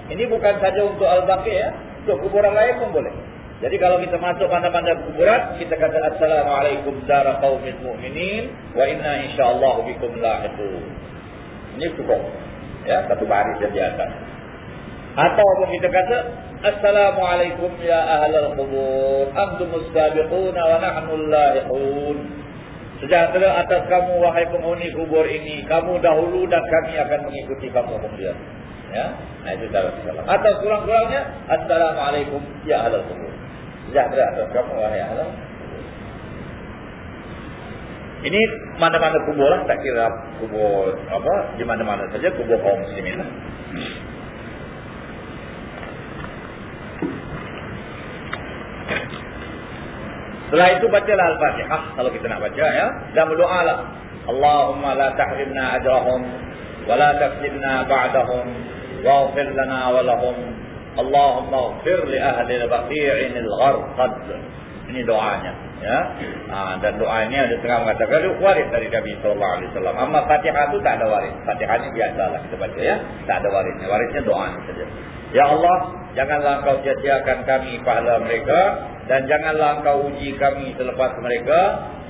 ini bukan saja untuk al-baqi ya, untuk kuburan lain pun boleh. Jadi kalau kita masuk mana-mana kuburan, kita kata Assalamualaikum dara qaumin mu'minin wa inna insyaallah bikum lahiqun. Ini cukup. Ya, satu baris yang di atas. Atau kita kata Assalamualaikum ya ahlal qubur, antum mustabiquna wa nahnu lahiqun. Sejahtera atas kamu wahai penghuni kubur ini, kamu dahulu dan kami akan mengikuti kamu kemudian. Ya, nah itu salam. Atau kurang-kurangnya Assalamualaikum ya ahlal qubur sejahtera atas kamu wahai Allah. Ini mana-mana kubur lah, tak kira kubur apa, di mana-mana saja kubur kaum muslimin lah. Setelah itu bacalah Al-Fatihah kalau kita nak baca ya dan berdoa lah. Allahumma la tahrimna ajrahum wa la tafsidna ba'dahum waghfir lana wa lahum Allahumma ighfir li ahli al-baqi'in al-gharqad. Ini doanya, ya. Ha, dan doa ini ada tengah mengatakan waris dari Nabi sallallahu alaihi wasallam. Amma Fatihah itu tak ada waris. Fatihah ini biasalah kita baca ya. Tak ada warisnya. Warisnya doa saja. Ya Allah, janganlah Engkau sia-siakan kami pahala mereka dan janganlah Engkau uji kami selepas mereka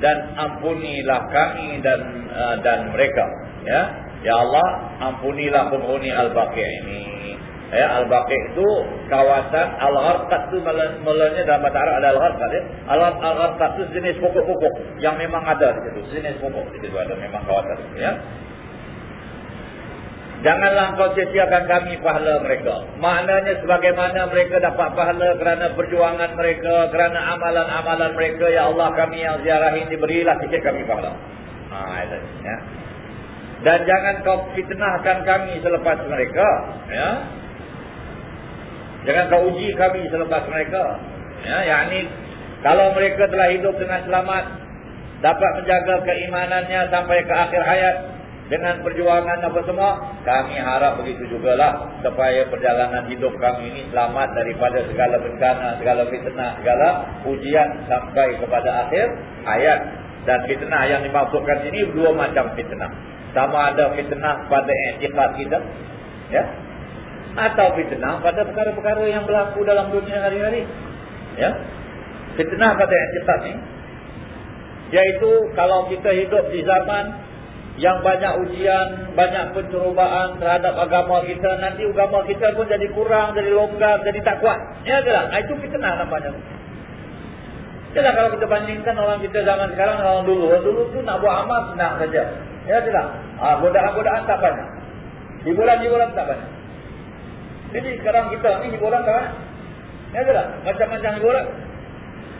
dan ampunilah kami dan uh, dan mereka, ya. Ya Allah, ampunilah penghuni al-baqi' ini. Ya, Al-Baqi itu kawasan Al-Gharqad itu mulanya dalam bahasa Arab ada Al-Gharqad ya. Al-Gharqad itu jenis pokok-pokok yang memang ada di situ. Jenis pokok di situ ada memang kawasan ya. Janganlah engkau sia-siakan kami pahala mereka. Maknanya sebagaimana mereka dapat pahala kerana perjuangan mereka, kerana amalan-amalan mereka, ya Allah kami yang ziarah ini berilah sikit kami pahala. Ha, itu, ya. Dan jangan kau fitnahkan kami selepas mereka, ya. Jangan kau uji kami selepas mereka. Ya, yakni kalau mereka telah hidup dengan selamat, dapat menjaga keimanannya sampai ke akhir hayat dengan perjuangan apa semua, kami harap begitu jugalah supaya perjalanan hidup kami ini selamat daripada segala bencana, segala fitnah, segala ujian sampai kepada akhir hayat. Dan fitnah yang dimaksudkan ini dua macam fitnah. Sama ada fitnah pada etikat kita. Ya. Atau fitnah pada perkara-perkara yang berlaku dalam dunia hari-hari. Ya. Fitnah pada etikat ni. Iaitu kalau kita hidup di zaman yang banyak ujian, banyak pencurubaan terhadap agama kita, nanti agama kita pun jadi kurang, jadi longgar, jadi tak kuat. Ya tak? Itu fitnah namanya. Tidak kalau kita bandingkan orang kita zaman sekarang dengan orang dulu. Orang dulu tu nak buat amal senang saja. Ya tidak? Ah, godaan-godaan tak banyak. Hiburan-hiburan tak banyak. Jadi sekarang kita ni hiburan tak banyak. Ya tidak? Macam-macam hiburan.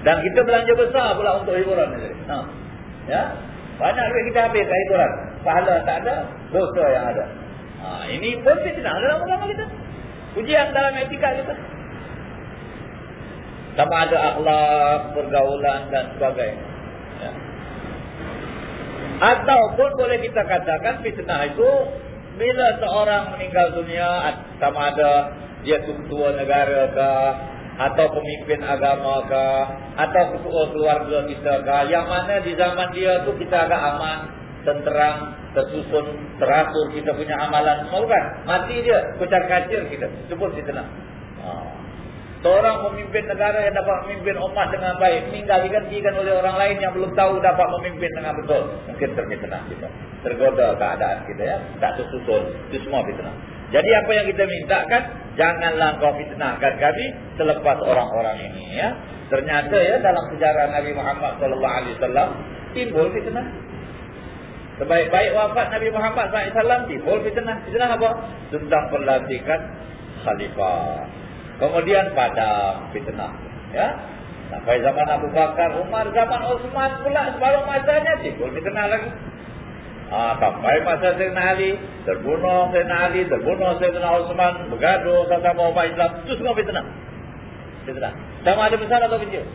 Dan kita belanja besar pula untuk hiburan. Ha. Ya? Banyak duit kita habis kat hiburan. Pahala tak ada, dosa yang ada. Ha, ini pun fitnah dalam agama kita. Ujian dalam etika kita sama ada akhlak, pergaulan dan sebagainya. Ya. Ataupun boleh kita katakan fitnah itu bila seorang meninggal dunia sama ada dia ketua negara ke atau pemimpin agama ke atau ketua keluarga kita ke yang mana di zaman dia tu kita agak aman tenteram, tersusun, teratur kita punya amalan semua kan mati dia, kucar kacir kita sebut fitnah ha. Seorang pemimpin negara yang dapat memimpin umat dengan baik meninggal digantikan oleh orang lain yang belum tahu dapat memimpin dengan betul. Mungkin terfitnah kita. Tergoda keadaan kita ya. Tak tersusun. Itu semua fitnah. Jadi apa yang kita minta kan. Janganlah kau fitnahkan kami selepas orang-orang ini ya. Ternyata ya dalam sejarah Nabi Muhammad SAW timbul fitnah. Sebaik-baik wafat Nabi Muhammad SAW timbul fitnah. Fitnah apa? Tentang pelantikan khalifah. Kemudian pada fitnah. Ya. Sampai zaman Abu Bakar, Umar, zaman Osman pula separuh masanya timbul fitnah lagi. Ah, sampai masa Sayyidina Ali, terbunuh Sayyidina Ali, terbunuh Sayyidina Osman, bergaduh sama umat Islam. Itu semua fitnah. Fitnah. Sama ada besar atau kecil.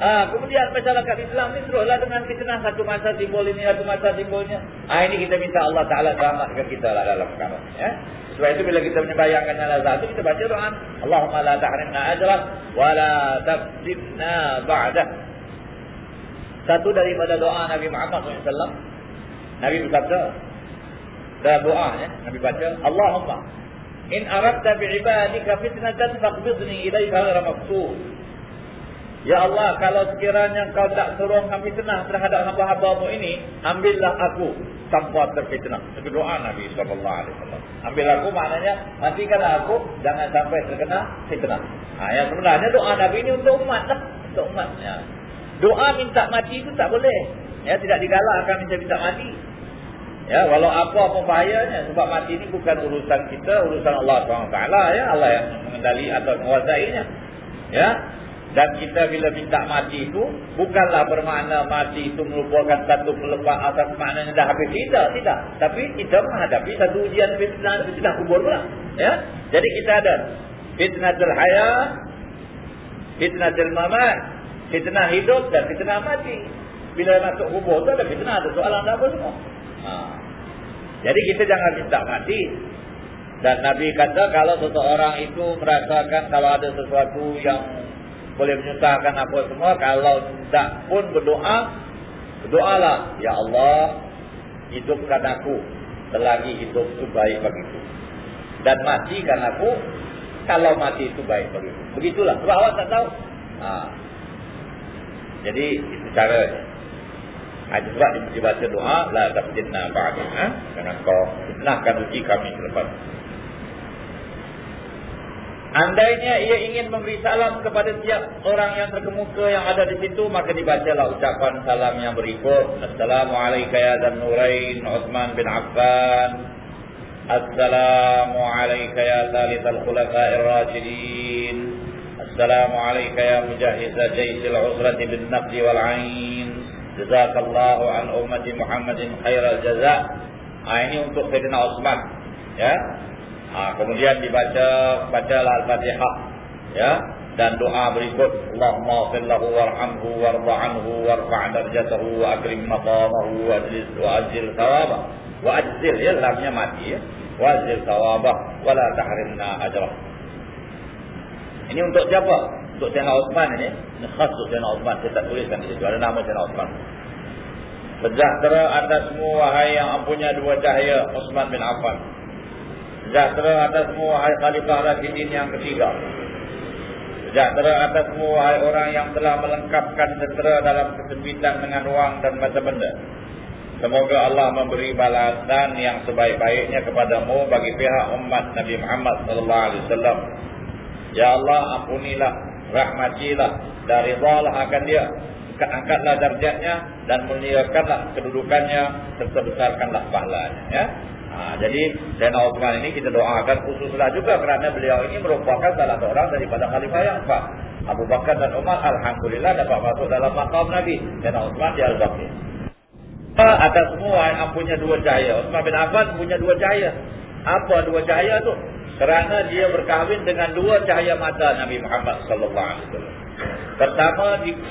Ah, kemudian masyarakat Islam ni teruslah dengan fitnah satu masa timbul ini, satu masa timbulnya. Ah, ini kita minta Allah Ta'ala selamatkan kita lah dalam perkara. Ya. Sebab itu bila kita membayangkan yang satu kita baca doa Allahumma la tahrimna ajrah wa la tafsidna ba'dah. Satu daripada doa Nabi Muhammad SAW Nabi berkata dalam doa ya, Nabi baca Allahumma in aradta bi'ibadika fitnatan faqbidni ilaika ghayra maqsud Ya Allah, kalau sekiranya kau tak suruh kami tenang terhadap hamba-hambamu ini, ambillah aku tanpa terfitnah. Itu doa Nabi SAW. Ambil aku maknanya, matikanlah aku, jangan sampai terkena fitnah. Ha, yang sebenarnya doa Nabi ini untuk umat lah. Untuk umat. Ya. Doa minta mati itu tak boleh. Ya, tidak digalakkan minta-minta mati. Ya, walau apa pun bahayanya. Sebab mati ini bukan urusan kita, urusan Allah SWT. Ya, Allah yang mengendali atau menguasainya. Ya, dan kita bila minta mati itu bukanlah bermakna mati itu merupakan satu pelepas atas maknanya dah habis tidak, tidak. Tapi kita menghadapi satu ujian fitnah itu sudah kubur pula. Ya. Jadi kita ada fitnatul hayat, fitnatul mamat, fitnah hidup dan fitnah mati. Bila masuk kubur itu ada fitnah, ada soalan apa semua. Ha. Jadi kita jangan minta mati. Dan Nabi kata kalau seseorang itu merasakan kalau ada sesuatu yang boleh menyusahkan apa semua kalau tidak pun berdoa berdoalah ya Allah hidupkan aku selagi hidup itu baik bagiku dan matikan aku kalau mati itu baik bagiku begitulah sebab awak tak tahu ha. jadi itu caranya ha, sebab dibaca doa la tafjidna ba'da ha? jangan kau fitnahkan uji kami selepas Andainya ia ingin memberi salam kepada setiap orang yang terkemuka yang ada di situ, maka dibacalah ucapan salam yang berikut. Assalamualaikum ya dan Nurain Uthman bin Affan. Assalamualaikum ya Thalith al-Khulafa'ir Rajidin. Assalamualaikum ya Mujahiz Jaisil Usrati bin Nafdi wal-Ain. Jazakallahu an ummati Muhammadin khairal jazak. Ah, ini untuk Sayyidina Uthman. Ya, Ha, kemudian dibaca baca al-Fatihah ya dan doa berikut. Allahumma fir lahu warhamhu warda anhu warfa' darajatahu wa akrim maqamahu wa ajlis wa ajil thawaba wa ajil ya lamnya mati ya. Wa ajil thawaba wa la tahrimna ajrah ini untuk siapa untuk Sayyidina Uthman ini ini khas untuk Sayyidina Uthman saya tak tuliskan di situ ada nama Sayyidina Uthman Sejahtera atasmu wahai yang mempunyai dua cahaya Osman bin Affan. Sejahtera atasmu wahai Khalifah Rashidin yang ketiga. Sejahtera atasmu wahai orang yang telah melengkapkan tentera dalam kesempitan dengan wang dan mata benda. Semoga Allah memberi balasan yang sebaik-baiknya kepadamu bagi pihak umat Nabi Muhammad sallallahu alaihi wasallam. Ya Allah ampunilah, rahmatilah, dari Allah akan dia angkatlah darjatnya dan muliakanlah kedudukannya serta besarkanlah pahalanya ya. Ha, jadi Sayyidina Uthman ini kita doakan khususlah juga kerana beliau ini merupakan salah seorang daripada khalifah yang empat. Abu Bakar dan Umar alhamdulillah dapat masuk dalam makam Nabi. Sayyidina Uthman di Al-Baqi. Atas semua yang punya dua cahaya. Uthman bin Affan punya dua cahaya. Apa dua cahaya tu? Kerana dia berkahwin dengan dua cahaya mata Nabi Muhammad sallallahu alaihi wasallam. Pertama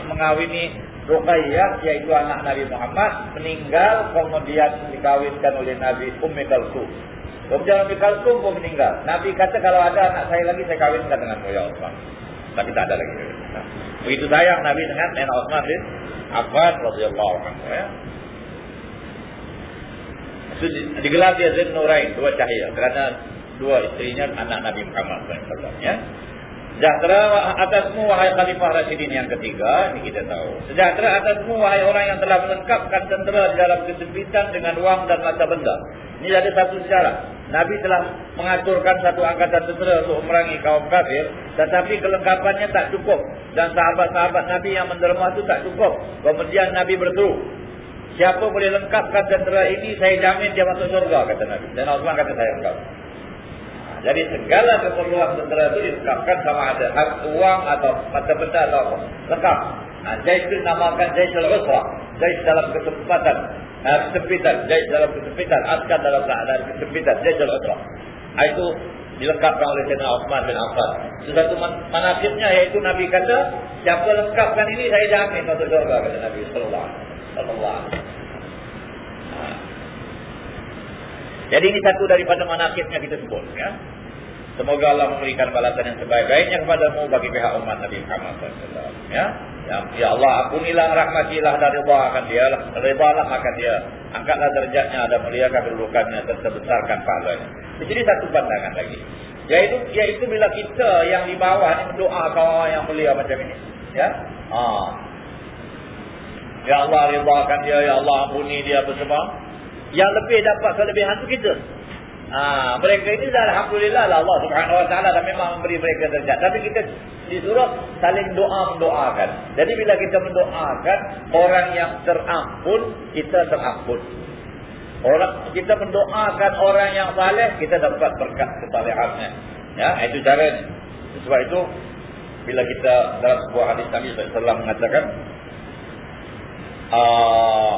mengawini Ruqayyah yaitu anak Nabi Muhammad meninggal kemudian dikawinkan oleh Nabi Ummi Kalsum. Kemudian Ummi Kalsum pun meninggal. Nabi kata kalau ada anak saya lagi saya kawinkan dengan ya Utsman. Tapi tak ada lagi. Begitu sayang Nabi dengan Nena Utsman bin Affan radhiyallahu anhu ya. Itu digelar dia Zain Nurain, dua cahaya kerana dua isterinya anak Nabi Muhammad sallallahu ya. Sejahtera atasmu wahai khalifah Rasidin yang ketiga, ini kita tahu. Sejahtera atasmu wahai orang yang telah melengkapkan tentera dalam kesempitan dengan wang dan mata benda. Ini ada satu sejarah. Nabi telah mengaturkan satu angkatan tentera untuk memerangi kaum kafir. Tetapi kelengkapannya tak cukup. Dan sahabat-sahabat Nabi yang menderma itu tak cukup. Kemudian Nabi berseru. Siapa boleh lengkapkan tentera ini, saya jamin dia masuk surga, kata Nabi. Dan Osman kata saya enggak. Jadi segala keperluan tentera itu dilengkapkan sama ada hak uang atau mata benda atau apa. Lengkap. Nah, jais itu namakan jais al-usra. Jais dalam kesempatan. Nah, kesempitan. Jais dalam kesempitan. Askar dalam keadaan kesempitan. Jais al-usra. Nah, itu dilengkapkan oleh Sayyidina Osman bin Affan. Sesuatu man manasibnya yaitu Nabi kata, siapa lengkapkan ini saya jamin masuk surga kata Nabi sallallahu alaihi wasallam. Jadi ini satu daripada manakibnya kita sebut. Ya. Semoga Allah memberikan balasan yang sebaik-baiknya kepadamu bagi pihak umat Nabi Muhammad SAW. Ya. Ya, ya Allah, ampunilah, rahmatilah dan rida akan dia. Ridalah akan dia. Angkatlah derajatnya dan muliakan kedudukannya serta besarkan pahalanya. Di sini satu pandangan lagi. Yaitu, yaitu bila kita yang di bawah ini berdoa kawan yang mulia macam ini. Ya. Ha. Ya Allah, ridakan dia. Ya Allah, ampuni dia bersama. Yang lebih dapat kelebihan itu kita. Ha, mereka ini dah Alhamdulillah lah Allah subhanahu wa ta'ala dah memang memberi mereka derajat. Tapi kita disuruh saling doa mendoakan. Jadi bila kita mendoakan orang yang terampun, kita terampun. Orang kita mendoakan orang yang saleh, kita dapat berkat kesalehannya. Ya, itu caranya. Sebab itu bila kita dalam sebuah hadis Nabi sallallahu mengatakan uh,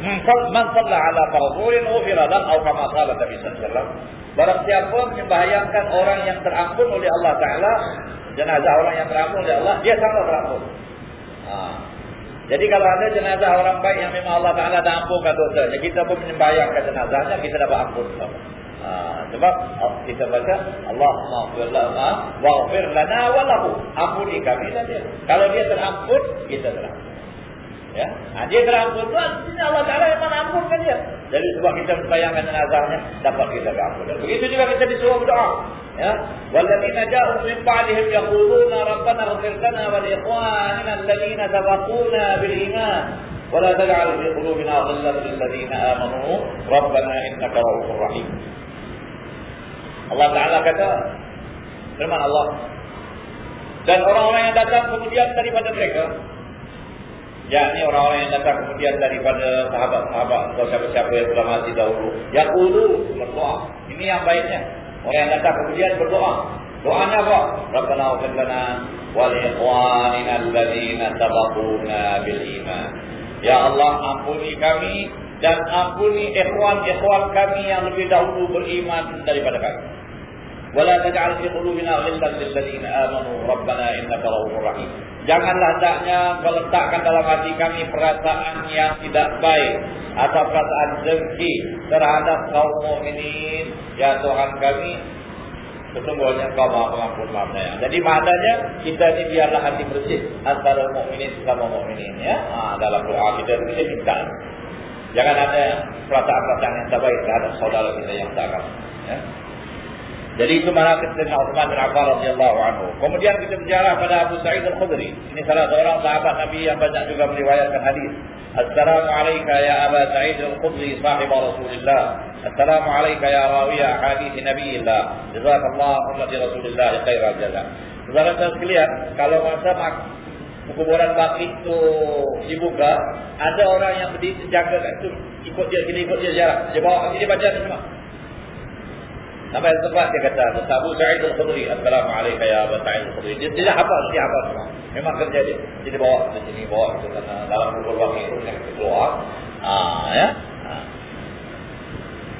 Man salla ala fardhurin ghufira lahu atau kama qala Nabi sallallahu Barang siapa membahayakan orang yang terampun oleh Allah Taala, jenazah orang yang terampun oleh Allah, dia sama terampun. Ha. Jadi kalau ada jenazah orang baik yang memang Allah Taala dah ampunkan dosanya, kita pun membayangkan jenazahnya, kita dapat ampun. Ha. sebab kita baca Allah maghfir lana wa lahu. Ampuni kami dan dia. Kalau dia terampun, kita terampun. Ya. Nah, dia terampun artinya Allah Taala yang mana ampunkan dia. Jadi sebab kita membayangkan jenazahnya dapat kita ampunkan. Begitu juga kita disuruh berdoa. Ya. Walladzina ja'u min ba'dihim yaquluna rabbana ighfir lana wa li ikhwanina alladhina sabaquna bil iman wa la taj'al fi qulubina ghillan lil ladzina amanu rabbana innaka ra'ufur rahim. Allah Taala kata firman Allah dan orang-orang yang datang kemudian daripada mereka yakni orang-orang yang datang kemudian daripada sahabat-sahabat atau siapa-siapa yang telah mati dahulu. Ya kudu berdoa. Ini yang baiknya. Orang yang datang kemudian berdoa. Doanya apa? Rabbana ufir lana wal ikhwanina alladhina sabaquna bil iman. Ya Allah ampuni kami dan ampuni ikhwan-ikhwan kami yang lebih dahulu beriman daripada kami. Wala taj'al fi qulubina ghillan lil ladzina amanu rabbana innaka rahim. Janganlah hendaknya kau letakkan dalam hati kami perasaan yang tidak baik atau perasaan dengki terhadap kaum mukminin ya Tuhan kami Sesungguhnya kau maha pengampun maha penyayang. Jadi maknanya kita ni biarlah hati bersih antara mukminin sama mukminin ya. Ha, dalam doa kita kita minta. Jangan ada perasaan-perasaan yang tak baik terhadap saudara kita yang tak. Ya. Jadi itu mana Sayyidina Uthman bin Affan radhiyallahu anhu. Kemudian kita berjarah pada Abu Sa'id Al-Khudri. Ini salah seorang sahabat Nabi yang banyak juga meriwayatkan hadis. Assalamualaikum ya Abu Sa'id Al-Khudri sahib Rasulullah. Assalamualaikum ya rawiya hadis Nabiillah. Jazakallahu khairan Rasulullah khairan jazaa. Saudara-saudara sekalian, kalau masa kuburan baki itu dibuka, ada orang yang berdiri jaga kat situ, ikut dia, kita ikut dia jarak. Dia bawa dia baca semua. Sampai tempat dia kata, Abu Sa'id al-Khudri, Assalamualaikum ya Abu Sa'id al-Khudri. Dia tidak apa, dia apa semua. Memang kerja dia. Jadi bawa ke sini, bawa ke sana. Dalam kubur baki itu, dia keluar. Ah, ya. Ah.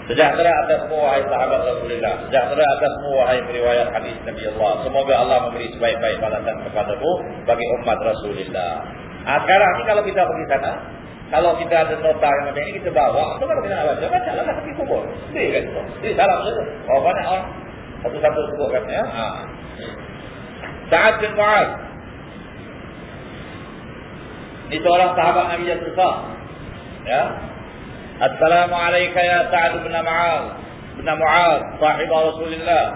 Sejahtera atas semua wahai sahabat Rasulullah. Sejahtera atas semua wahai periwayat hadis Nabi Allah. Semoga Allah memberi sebaik-baik balasan kepadamu bagi umat Rasulullah. Nah, sekarang ni kalau kita pergi sana, kalau kita ada nota yang macam ini kita bawa, apa kalau kita nak baca? Baca lah tapi kubur. Jadi kan. Jadi salam saja. Oh banyak orang. Satu-satu sebut kan ya. Ha. Sa'ad bin Mu'ad. Ini seorang sahabat Nabi yang besar. Ya. Assalamualaikum ya Sa'ad bin Mu'ad. Bin Mu'ad. Sahib Rasulullah.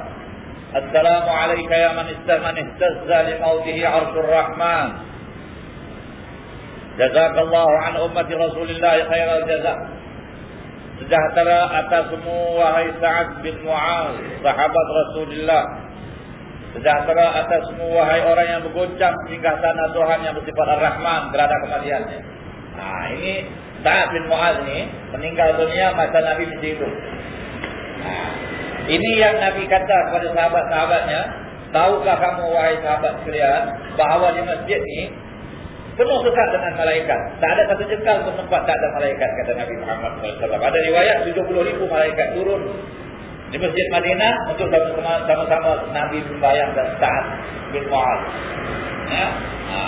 Assalamualaikum ya man istahman ihtazza li mautihi arshur rahman. Jazakallahu an ummati Rasulillah khairal jazak. Sejahtera atasmu wahai Sa'ad bin Mu'az, sahabat Rasulullah. Sejahtera atasmu wahai orang yang bergoncang singgah sana Tuhan yang bersifat Ar-Rahman kerana kematiannya. Nah, ini Sa'ad bin Mu'az ni meninggal dunia masa Nabi masih hidup. Nah, ini yang Nabi kata kepada sahabat-sahabatnya, tahukah kamu wahai sahabat sekalian bahawa di masjid ni Penuh sekat dengan malaikat. Tak ada satu jengkal pun tempat tak ada malaikat, kata Nabi Muhammad SAW. Ada riwayat 70 ribu malaikat turun di Masjid Madinah untuk sama-sama Nabi membayang dan Sa'ad bin Mu'ad. Ya? Ha.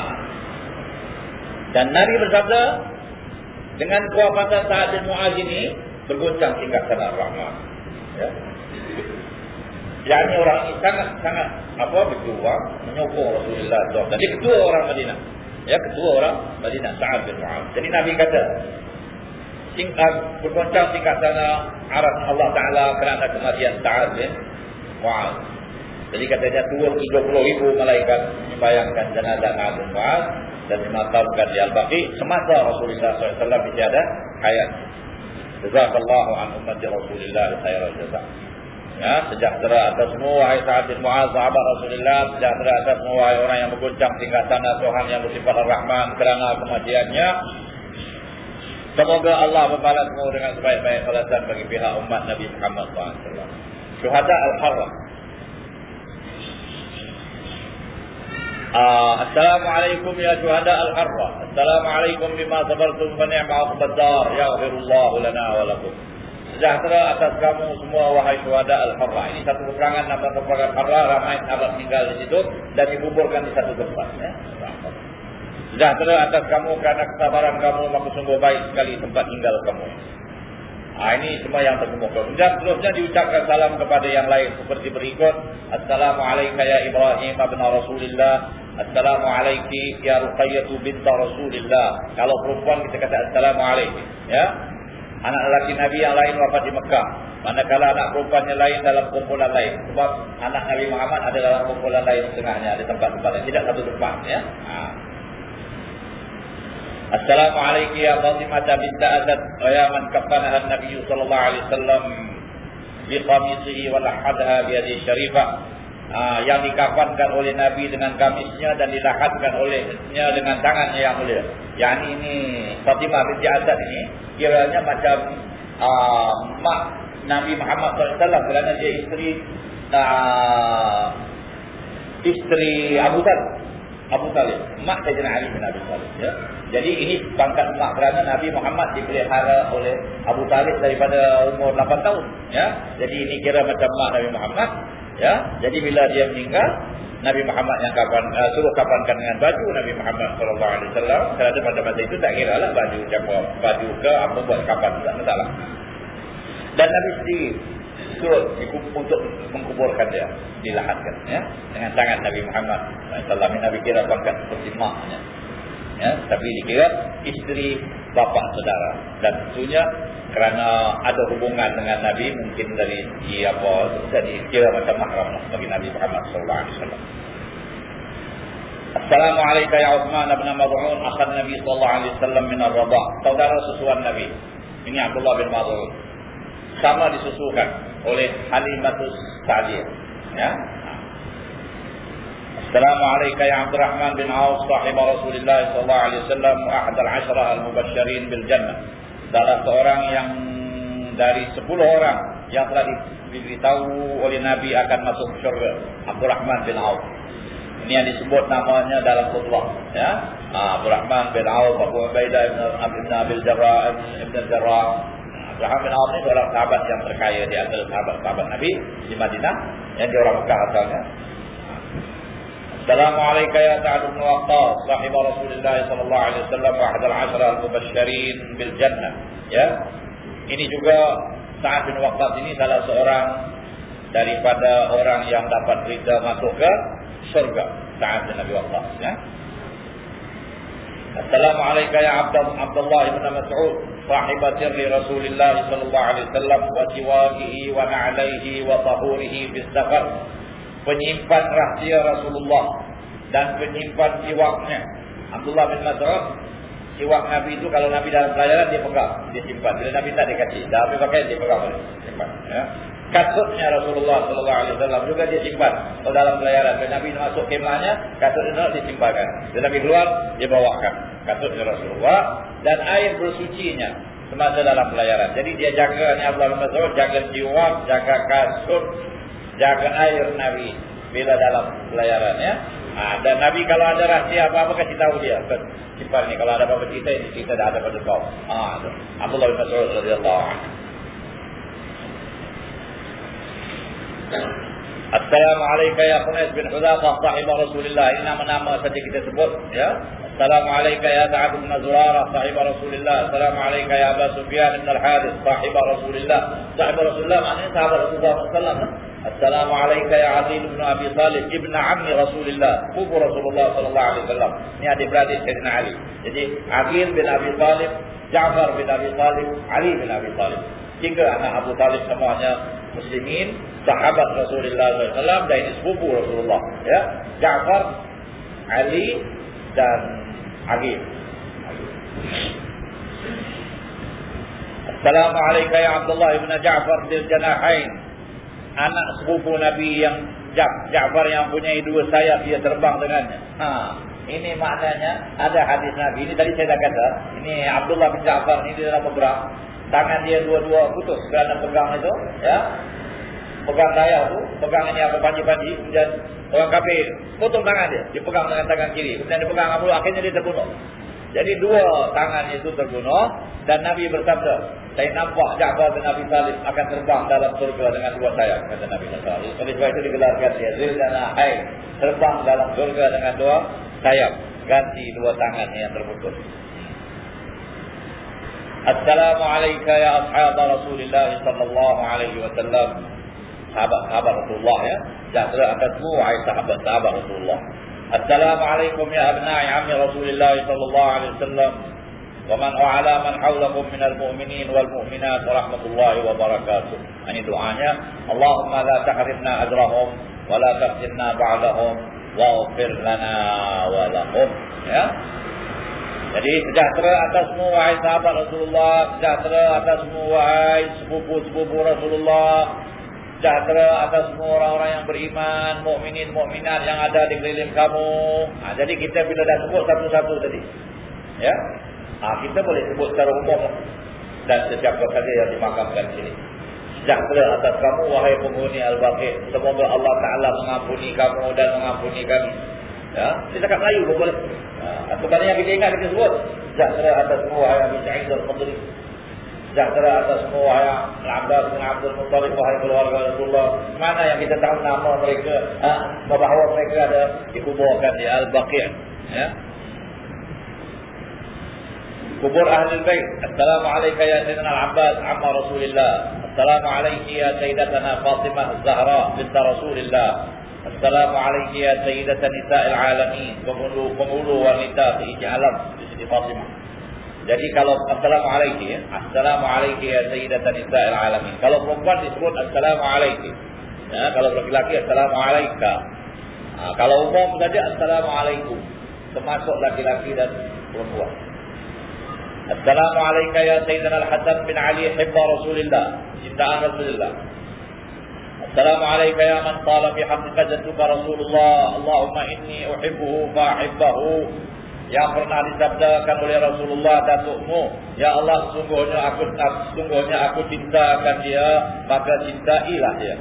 Dan Nabi bersabda, dengan kewafatan Sa'ad bin Mu'ad ini, berguncang tingkat sana rahmat. Ya? Yang ini orang ini sangat-sangat apa berjuang menyokong Rasulullah SAW. Dan dia ketua orang Madinah ya ketua orang Madinah Sa'ad bin Mu'ad. Jadi Nabi kata tingkat berkoncang tingkat sana arah Allah Taala kerana kematian Sa'ad bin Mu'ad. Jadi katanya 270 ribu malaikat membayangkan jenazah Sa'ad bin Mu'ad dan dimakamkan di Al-Baqi semasa Rasulullah SAW masih ada hayat. Jazakallahu an ummati Rasulullah khairal jazaa. Ya, sejahtera atas semua wahai bin Mu'az sahabat Rasulullah, sejahtera atas semua wahai orang yang berguncang tingkat sana Tuhan yang bersifat Ar-Rahman kerana kematiannya. Semoga Allah membalasmu dengan sebaik-baik balasan bagi pihak umat Nabi Muhammad SAW. Syuhada Al-Harrah. Uh, Assalamualaikum ya syuhada Al-Harrah. Assalamualaikum bima sabartum wa ni'ma uqbadar. Yaghfirullahu lana wa lakum sejahtera atas kamu semua wahai syuhada al-harra. Ini satu keterangan nama peperangan harra ramai sahabat tinggal di situ dan dikuburkan di satu tempat ya. Sejahtera atas kamu karena kesabaran kamu maka sungguh baik sekali tempat tinggal kamu. Ha, ini semua yang terkemuka. Kemudian seterusnya diucapkan salam kepada yang lain seperti berikut. Assalamualaikum ya Ibrahim ibn Rasulullah. Assalamualaikum ya Ruqayyah binta Rasulullah. Kalau perempuan kita kata Assalamualaikum. Ya. Anak lelaki Nabi yang lain wafat di Mekah. Manakala anak perempuan yang lain dalam kumpulan lain. Sebab anak Nabi Muhammad ada dalam kumpulan lain setengahnya. Ada tempat-tempat lain. Tidak satu tempat. Ya. Ha. Assalamualaikum ya Fatimah binta Azad. Ya man kafanahan Nabi sallallahu alaihi wasallam bi qamisihi wa lahadha bi yadi syarifah. Ha, yang dikafankan oleh Nabi dengan kamisnya dan dilahadkan olehnya dengan tangannya yang mulia. Yang ini Fatimah binti Azad ini kiranya macam uh, mak Nabi Muhammad SAW kerana dia isteri uh, isteri Abu Talib Abu Talib mak Sayyidina Ali bin Abi Talib ya. jadi ini pangkat mak kerana Nabi Muhammad dipelihara oleh Abu Talib daripada umur 8 tahun ya. jadi ini kira macam mak Nabi Muhammad ya. jadi bila dia meninggal Nabi Muhammad yang kapan uh, suruh kapankan dengan baju Nabi Muhammad sallallahu alaihi wasallam. Kerana pada masa itu tak kira lah baju siapa baju ke apa buat kapan tak masalah. Dan Nabi sendiri turut untuk mengkuburkan dia dilahatkan ya dengan tangan Nabi Muhammad sallallahu alaihi Nabi kira pangkat seperti maknya ya. Tapi dikira isteri bapa saudara. Dan tentunya kerana ada hubungan dengan Nabi mungkin dari dia apa jadi kira macam mahram bagi Nabi Muhammad sallallahu alaihi wasallam Assalamualaikum ya Uthman bin Mad'un akhad Nabi sallallahu alaihi wasallam min ar-radha saudara susuan Nabi. Ini Abdullah bin Mad'un sama disusukan oleh Halimatus Sa'diyah. Ya. Assalamualaikum ya Abdurrahman bin Auf sahib Rasulullah sallallahu alaihi wasallam ahad al-ashra al-mubasysyirin bil jannah. Salah seorang yang dari 10 orang yang telah diberitahu oleh Nabi akan masuk syurga Abdurrahman bin Auf ini yang disebut namanya dalam khutbah ya ah, Abdurrahman bin Auf Abu Ubaidah ibn Abi Nabil Jarrah ibn Jarrah Abraham bin Auf ini seorang sahabat yang terkaya di antara sahabat-sahabat Nabi di Madinah yang di orang Mekah asalnya. Assalamualaikum ya Sa'ad bin Waqqas, sahib Rasulullah sallallahu alaihi wasallam wa ahad al-'ashara al-mubashshirin bil jannah. Ya. Ini juga Sa'ad bin Waqqas ini salah seorang daripada orang yang dapat berita masuk ke surga. Sa'ad bin Abi Waqqas, ya. Assalamualaikum ya Abdullah bin Mas'ud صاحب سر رسول الله صلى الله عليه وسلم وسواكه ونعليه وطهوره في السفر penyimpan rahsia Rasulullah dan penyimpan siwaknya Abdullah bin Mas'ud siwak Nabi itu kalau Nabi dalam pelayaran dia pegang dia simpan bila Nabi tak dia kasih dah habis pakai dia pegang boleh simpan ya kasutnya Rasulullah sallallahu alaihi wasallam juga dia simpan. Kalau dalam pelayaran bila Nabi masuk kemahnya kasutnya disimpankan. Bila Nabi keluar dia bawakan kasutnya Rasulullah dan air bersucinya semasa dalam pelayaran. Jadi dia jaga ni bin Mas'ud jaga jiwa jaga kasut jaga air Nabi bila dalam pelayaran ya. Ha, dan Nabi kalau ada rahsia apa-apa kasih tahu dia. Simpan ni. Kalau ada apa-apa cerita ini cerita dah ada pada kau. Ha, Abdullah bin Mas'ud radhiyallahu anhu Assalamualaikum ya Khunais bin Hudafah sahib Rasulullah. Ini nama-nama saja kita sebut ya. Assalamualaikum ya Sa'ad bin Zurarah sahib Rasulullah. Assalamualaikum ya Abu Sufyan bin Al-Harith sahib Rasulullah. Sahib Rasulullah maknanya sahabat Rasulullah sallallahu Assalamualaikum ya Ali bin Abi Talib ibn ammi Rasulullah. Kubu Rasulullah sallallahu alaihi wasallam. Ini adik-beradik Sayyidina Ali. Jadi Aqil bin Abi Talib, Ja'far bin Abi Talib, Ali bin Abi Talib. Tiga anak Abu Talib semuanya muslimin, sahabat Rasulullah SAW dan ini sepupu Rasulullah. Ya, Ja'far, Ali dan Aqil. Assalamualaikum ya Abdullah ibn Ja'far bin Janahain. Anak sepupu Nabi yang Ja'far yang punya dua sayap dia terbang dengannya. Ha, ini maknanya ada hadis Nabi. Ini tadi saya dah kata. Ini Abdullah bin Ja'far ini dia dalam bergerak tangan dia dua-dua putus kerana pegang itu ya pegang daya tu pegang ini apa panji-panji kemudian orang kafir potong tangan dia. Dia pegang dengan tangan kiri kemudian dia pegang apa akhirnya dia terbunuh. Jadi dua tangan itu terbunuh dan Nabi bersabda saya nampak Ja'far bin Abi Talib akan terbang dalam surga dengan dua sayap kata Nabi alaihi wasallam. Sebab itu digelarkan dia zilzana hai terbang dalam surga dengan dua sayap ganti dua tangan yang terputus. Assalamualaikum ya ashab Rasulullah sallallahu alaihi wasallam. Sahabat-sahabat Rasulullah ya. Sejahtera atasmu wahai sahabat-sahabat Rasulullah. Assalamualaikum ya abna'i ammi Rasulullah sallallahu alaihi wasallam. Wa man wa'ala man hawlakum minal mu'minin wal mu'minat wa rahmatullahi wa barakatuh. Ini doanya. Allahumma la tahrimna ajrahum wa la taftinna ba'dahum wa ufir lana wa lahum. Ya. Jadi sejahtera atasmu wahai sahabat Rasulullah, sejahtera atasmu wahai sepupu-sepupu Rasulullah, sejahtera atasmu orang-orang yang beriman, mukminin, mukminat yang ada di keliling kamu. Ha, jadi kita bila dah sebut satu-satu tadi, ya, ha, kita boleh sebut secara umum dan sesiapa saja yang dimakamkan sini. Sejahtera atas kamu wahai penghuni Al-Baqi. Semoga Allah Taala mengampuni kamu dan mengampuni kami. Ya, kita cakap Melayu boleh. Ha, sebenarnya kita ingat kita sebut. Sejahtera atas semua bin Sa'id al-Qadri. Sejahtera atas semua ayah Al-Abbas bin Abdul Muttalib wahai keluarga Rasulullah. Mana yang kita tahu nama mereka. Ha, bahawa mereka ada dikuburkan di Al-Baqi'. Ya. Kubur Ahlul Bayt. Assalamualaikum ya Sayyidina Al-Abbas. Amma Rasulullah. Assalamu alayki ya sayyidatana Fatimah Zahra bint Rasulillah. Assalamu alayki ya sayyidatan nisa'il alamin. Penghulu penghulu wanita di alam di Fatimah. Jadi kalau assalamu alayki ya, assalamu alayki ya sayyidatan nisa'il alamin. Kalau perempuan disebut assalamu alayki. Ya, kalau laki-laki assalamu alayka. Ha, kalau umum saja assalamu alaikum. Termasuk laki-laki dan perempuan. Assalamu alayka ya sayyidina al-Hasan bin Ali hibba Rasulillah cintaan Rasulullah. Assalamualaikum ya man tala bi hamdika jadduka Rasulullah. Allahumma inni uhibbuhu fa'hibbahu. Yang pernah disabdakan oleh Rasulullah datukmu. Ya Allah, sungguhnya aku sungguhnya aku cintakan dia, maka cintailah dia.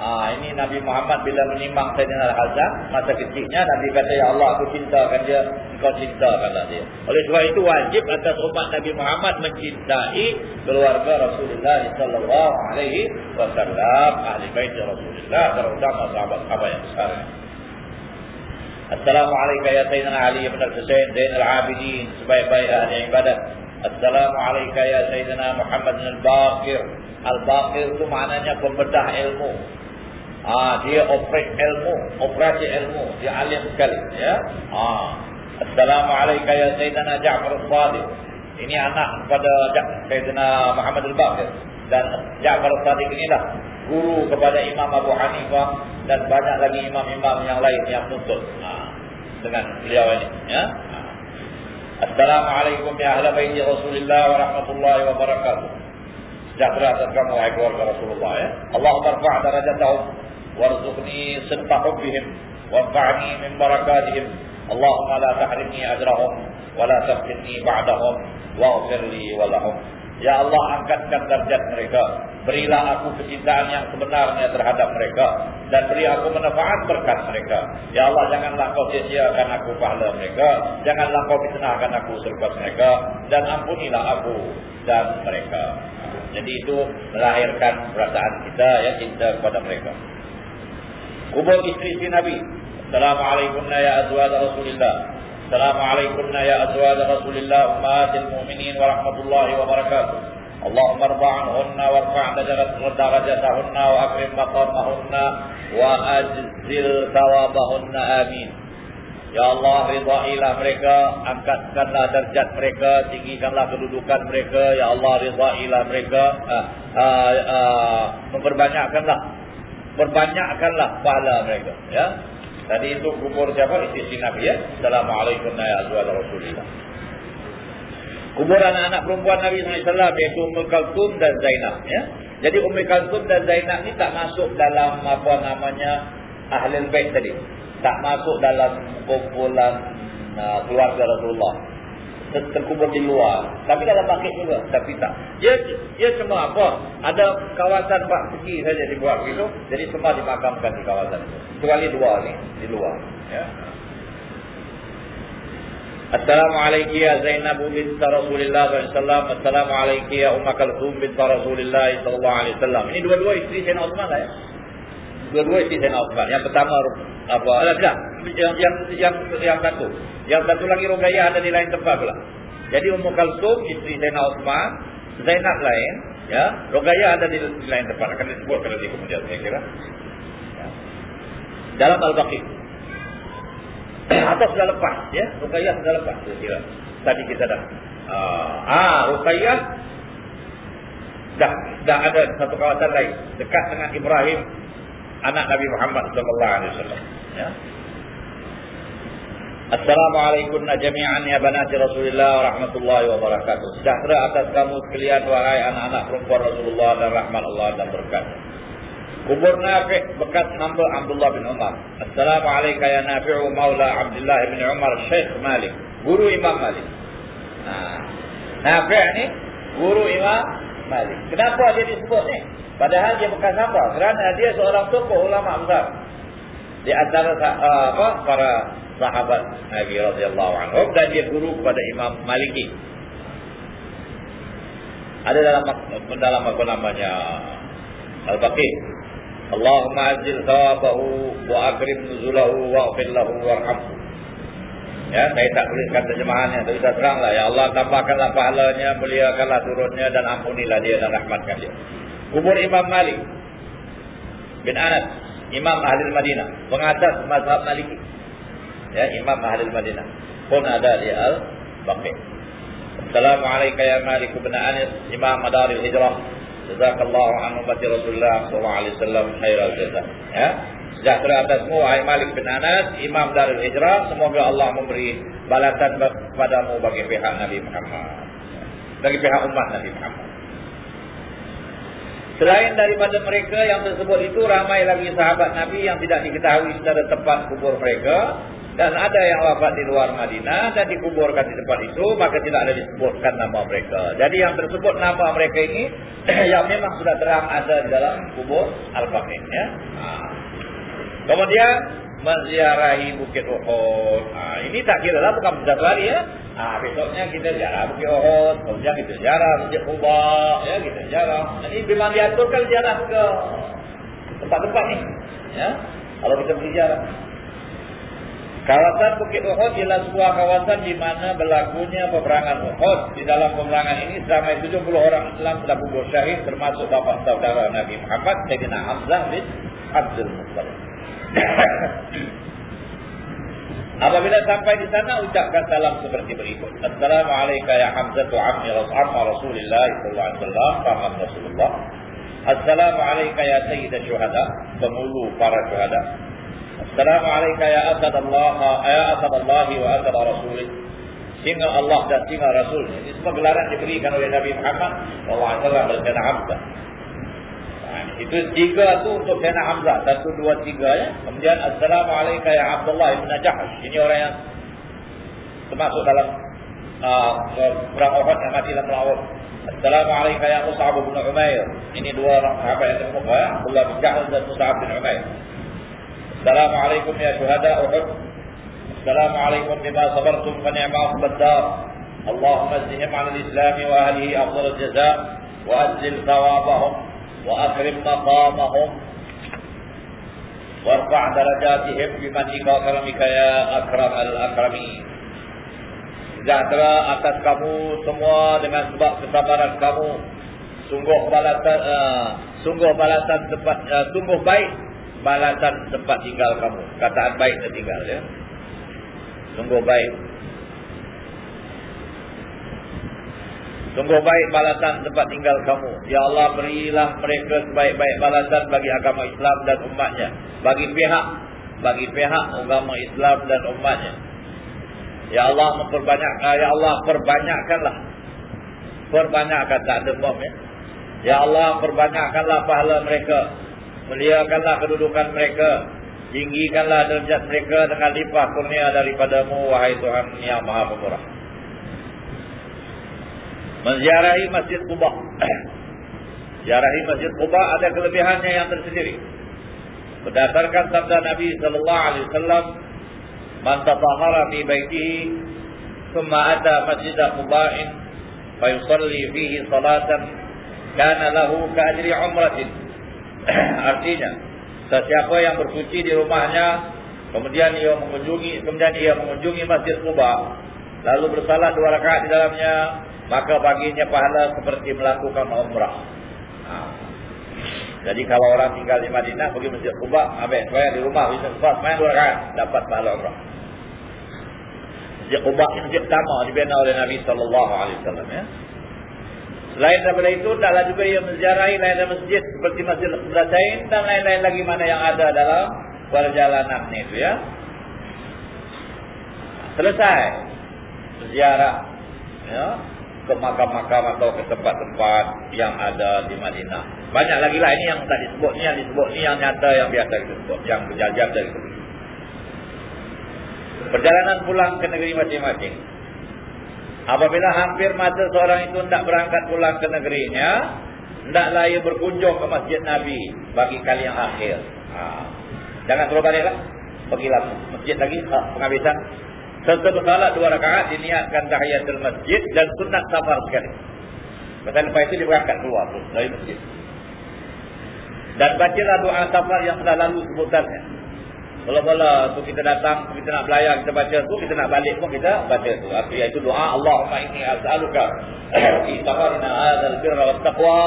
Ha, ini Nabi Muhammad bila menimbang Sayyidina Al-Hazan Masa kecilnya Nabi kata Ya Allah aku cintakan dia Engkau cintakanlah dia Oleh sebab itu wajib atas umat Nabi Muhammad Mencintai keluarga Rasulullah Sallallahu alaihi wasallam Ahli bait Rasulullah Terutama sahabat-sahabat yang besar Assalamualaikum ya Sayyidina Ali bin Al-Husain Zain Al-Abidin Sebaik-baik ahli ibadat Assalamualaikum ya Sayyidina Muhammad bin Al-Baqir Al-Baqir itu maknanya pembedah ilmu Ah, dia operate ilmu, operasi ilmu, dia alim sekali, ya. Ah. Assalamualaikum ya Sayyidina Ja'far Al-Sadiq. Ini anak kepada Sayyidina Muhammad Al-Baqir dan Ja'far Al-Sadiq inilah guru kepada Imam Abu Hanifah dan banyak lagi imam-imam yang lain yang tuntut ah, dengan beliau ini ya. Assalamualaikum ya ahli baiti Rasulullah wa rahmatullahi wa barakatuh. Sejahtera atas kamu wahai keluarga Rasulullah ya. Allahumma rafa' darajatahum warzuqni sitta hubbihim warfa'ni min barakatihim. Allahumma la tahrimni ajrahum wa la tafqidni ba'dahum wa'firli wa lahum. Ya Allah angkatkan darjat mereka. Berilah aku kecintaan yang sebenarnya terhadap mereka. Dan beri aku manfaat berkat mereka. Ya Allah janganlah kau sia-siakan aku pahala mereka. Janganlah kau fitnahkan aku selepas mereka. Dan ampunilah aku dan mereka. Jadi itu melahirkan perasaan kita ya cinta kepada mereka. Kubur istri-istri Nabi. Assalamualaikum ya azwaj Rasulillah. Azwaj Rasulillah ummatil mu'minin wa rahmatullahi wa barakatuh. Allahumma arba' anhunna warfa' darajatahunna wa akrim maqamahunna wa ajzil thawabahunna amin. Ya Allah ridailah mereka, angkatkanlah darjat mereka, tinggikanlah kedudukan mereka. Ya Allah ridailah mereka, uh, uh, uh, memperbanyakkanlah Perbanyakkanlah pahala mereka. Ya. Tadi itu kubur siapa? Istri Nabi ya. Assalamualaikum ya azwaj Rasulullah. Kubur anak-anak perempuan Nabi SAW iaitu Ummul Kalsum dan Zainab. Ya. Jadi Ummul Kalsum dan Zainab ni tak masuk dalam apa namanya Ahlul Bait tadi. Tak masuk dalam kumpulan uh, keluarga Rasulullah terkubur di luar. Tapi dalam bakit juga. Tapi tak. Dia, dia cuma apa? Ada kawasan Pak Segi saja dibuat begitu. Jadi semua dimakamkan di kawasan itu. Kecuali dua ni. Di luar. Ya. Assalamualaikum ya Zainab bint Rasulullah SAW. Assalamualaikum ya Ummah Kalthum bint Rasulullah SAW. Ini dua-dua isteri Sayyidina Uthman lah ya. Dua-dua isteri Sayyidina Uthman. Yang pertama apa? Ada tidak? Yang, yang, yang, yang satu. Yang satu lagi Ruqayyah ada di lain tempat pula. Jadi Ummu Kalsum isteri Zainal Uthman, Zainab lain, ya. Ruqayyah ada di, lain tempat akan disebut pada di kemudian saya kira. Ya. Dalam Al-Baqi. Atau sudah lepas, ya. Ruqayyah sudah lepas saya kira. Tadi kita dah uh, ah Ruqayyah dah dah ada satu kawasan lain dekat dengan Ibrahim anak Nabi Muhammad sallallahu alaihi wasallam ya Assalamualaikum jami'an ya banati Rasulullah wa rahmatullahi wa barakatuh. Sejahtera atas kamu sekalian wahai anak-anak perempuan Rasulullah dan rahmat Allah dan berkat. Kubur Nafi' bekas hamba Abdullah bin Umar. Assalamualaikum ya Nafi'u Maula Abdullah bin Umar Syekh Malik. Guru Imam Malik. Nah, Nafi' ni guru Imam Malik. Kenapa dia disebut ni? Padahal dia bekas hamba. Kerana dia seorang tokoh ulama besar. Di antara uh, apa para sahabat Nabi radhiyallahu anhu dan dia guru kepada Imam Maliki. Ada dalam dalam apa namanya Al-Baqi. Allahumma ajil thawabahu wa akrim nuzulahu wa afil lahu warhamhu. Ya, saya tak tuliskan terjemahannya, tapi saya teranglah. Ya Allah, tambahkanlah pahalanya, muliakanlah turunnya dan ampunilah dia dan rahmatkan dia. Kubur Imam Malik bin Anas, Imam Ahli Madinah, pengatas mazhab Maliki. Ya, Imam Ahli Madinah. Pun ada di Al-Baqi. Assalamualaikum ya Malik bin Anas, Imam Madaril Hijrah. Jazakallahu anhu bati Rasulullah sallallahu alaihi wasallam khairal jazaa. Ya. Sejahtera atasmu wahai Malik bin Anas, Imam Darul Hijrah, semoga Allah memberi balasan kepadamu bagi pihak Nabi Muhammad. Bagi pihak umat Nabi Muhammad. Selain daripada mereka yang tersebut itu ramai lagi sahabat Nabi yang tidak diketahui secara tepat kubur mereka dan ada yang wafat di luar Madinah dan dikuburkan di tempat itu maka tidak ada disebutkan nama mereka. Jadi yang tersebut nama mereka ini yang memang sudah terang ada di dalam kubur Al-Baqi ya. Ha. Kemudian menziarahi Bukit Uhud. Ha, ini tak kira lah bukan satu hari ya. Ha, besoknya kita ziarah Bukit Uhud. Kemudian kita ziarah Bukit Quba. Ya, kita ziarah. Ini memang diaturkan ziarah ke tempat-tempat ni. Ya. Kalau kita pergi ziarah. Kawasan Bukit Uhud ialah sebuah kawasan di mana berlakunya peperangan Uhud. Di dalam peperangan ini sampai 70 orang Islam telah gugur syahid termasuk bapa saudara Nabi Muhammad Sayyidina Hamzah bin Abdul Muttalib. Apabila sampai di sana ucapkan salam seperti berikut. Assalamualaikum ya Hamzah ammi Rasulullah sallallahu alaihi wasallam, Muhammad Rasulullah. Assalamualaikum ya Sayyid syuhada, pemulu para syuhada. Assalamualaikum ya Asad Allah, ya Asad Allah wa Asad Rasulih. Singa Allah dan singa Rasul. Ini semua gelaran diberikan oleh Nabi Muhammad sallallahu alaihi wasallam kepada Hamzah. Itu tiga tu untuk Sayyidina Hamzah. Satu, dua, tiga ya. Kemudian Assalamualaikum ya Abdullah ibn. Ini orang yang termasuk dalam uh, perang Uhud yang mati dalam Uhud. Assalamualaikum ya Mus'ab bin Umair. Ini dua orang sahabat yang termuka ya. Abdullah bin Jahash dan Mus'ab bin Umair. Assalamualaikum ya syuhada Uhud. Assalamualaikum bima sabartum fa ni'ma uqbad Allahumma zihim 'ala al-islam wa ahlihi afdal al-jazaa wa anzil thawabahum وأكرم مقامهم وارفع درجاتهم بمنك وكرمك يا أكرم الأكرمين Sejahtera atas kamu semua dengan sebab kesabaran kamu sungguh balasan uh, sungguh balasan tempat uh, sungguh baik balasan tempat tinggal kamu kataan baik tinggal ya sungguh baik Sungguh baik balasan tempat tinggal kamu. Ya Allah berilah mereka sebaik-baik balasan bagi agama Islam dan umatnya. Bagi pihak. Bagi pihak agama Islam dan umatnya. Ya Allah memperbanyak. Ya Allah perbanyakkanlah. Perbanyakkan tak ada bom ya. Ya Allah perbanyakkanlah pahala mereka. Meliakanlah kedudukan mereka. Tinggikanlah derajat mereka dengan limpah kurnia daripadamu wahai Tuhan yang maha pemurah menziarahi Masjid Quba. Ziarahi Masjid Quba ada kelebihannya yang tersendiri. Berdasarkan sabda Nabi sallallahu alaihi wasallam, "Man tatahhara fi baitihi, thumma ata Masjid Quba'in fa yusalli fihi salatan, kana lahu ka ajri umratin." Artinya, sesiapa yang bersuci di rumahnya, kemudian ia mengunjungi kemudian ia mengunjungi Masjid Quba, lalu bersalat dua rakaat di dalamnya, maka baginya pahala seperti melakukan umrah. Ha. Jadi kalau orang tinggal di Madinah pergi Masjid Quba, ambil sembahyang di rumah, bisa sempat sembahyang dua rakaat, dapat pahala umrah. Masjid Quba ini masjid pertama dibina oleh Nabi sallallahu alaihi wasallam ya. Selain daripada itu, adalah juga ia menziarahi lain masjid seperti Masjid Al-Qudsain dan lain-lain lagi mana yang ada dalam perjalanan itu ya. Selesai ziarah ya ke makam-makam atau ke tempat-tempat yang ada di Madinah. Banyak lagi lah ini yang tadi disebut ni, yang disebut ni yang nyata yang biasa disebut, yang berjajar dari itu. Perjalanan pulang ke negeri masing-masing. Apabila hampir masa seorang itu tidak berangkat pulang ke negerinya, hendaklah ia berkunjung ke masjid Nabi bagi kali yang akhir. Ha. Jangan terlalu baliklah. Pergilah masjid lagi, ha, penghabisan. Setelah salat dua rakaat diniatkan tahiyatul masjid dan sunat safar sekali. Maka lepas itu dia berangkat keluar tu, dari masjid. Dan bacalah doa safar yang telah lalu sebutannya. Kalau bola tu kita datang, kita nak belayar, kita baca tu, kita nak balik pun kita baca tu. Apa iaitu doa Allahumma inni as'aluka fi safarina hadzal birra wat taqwa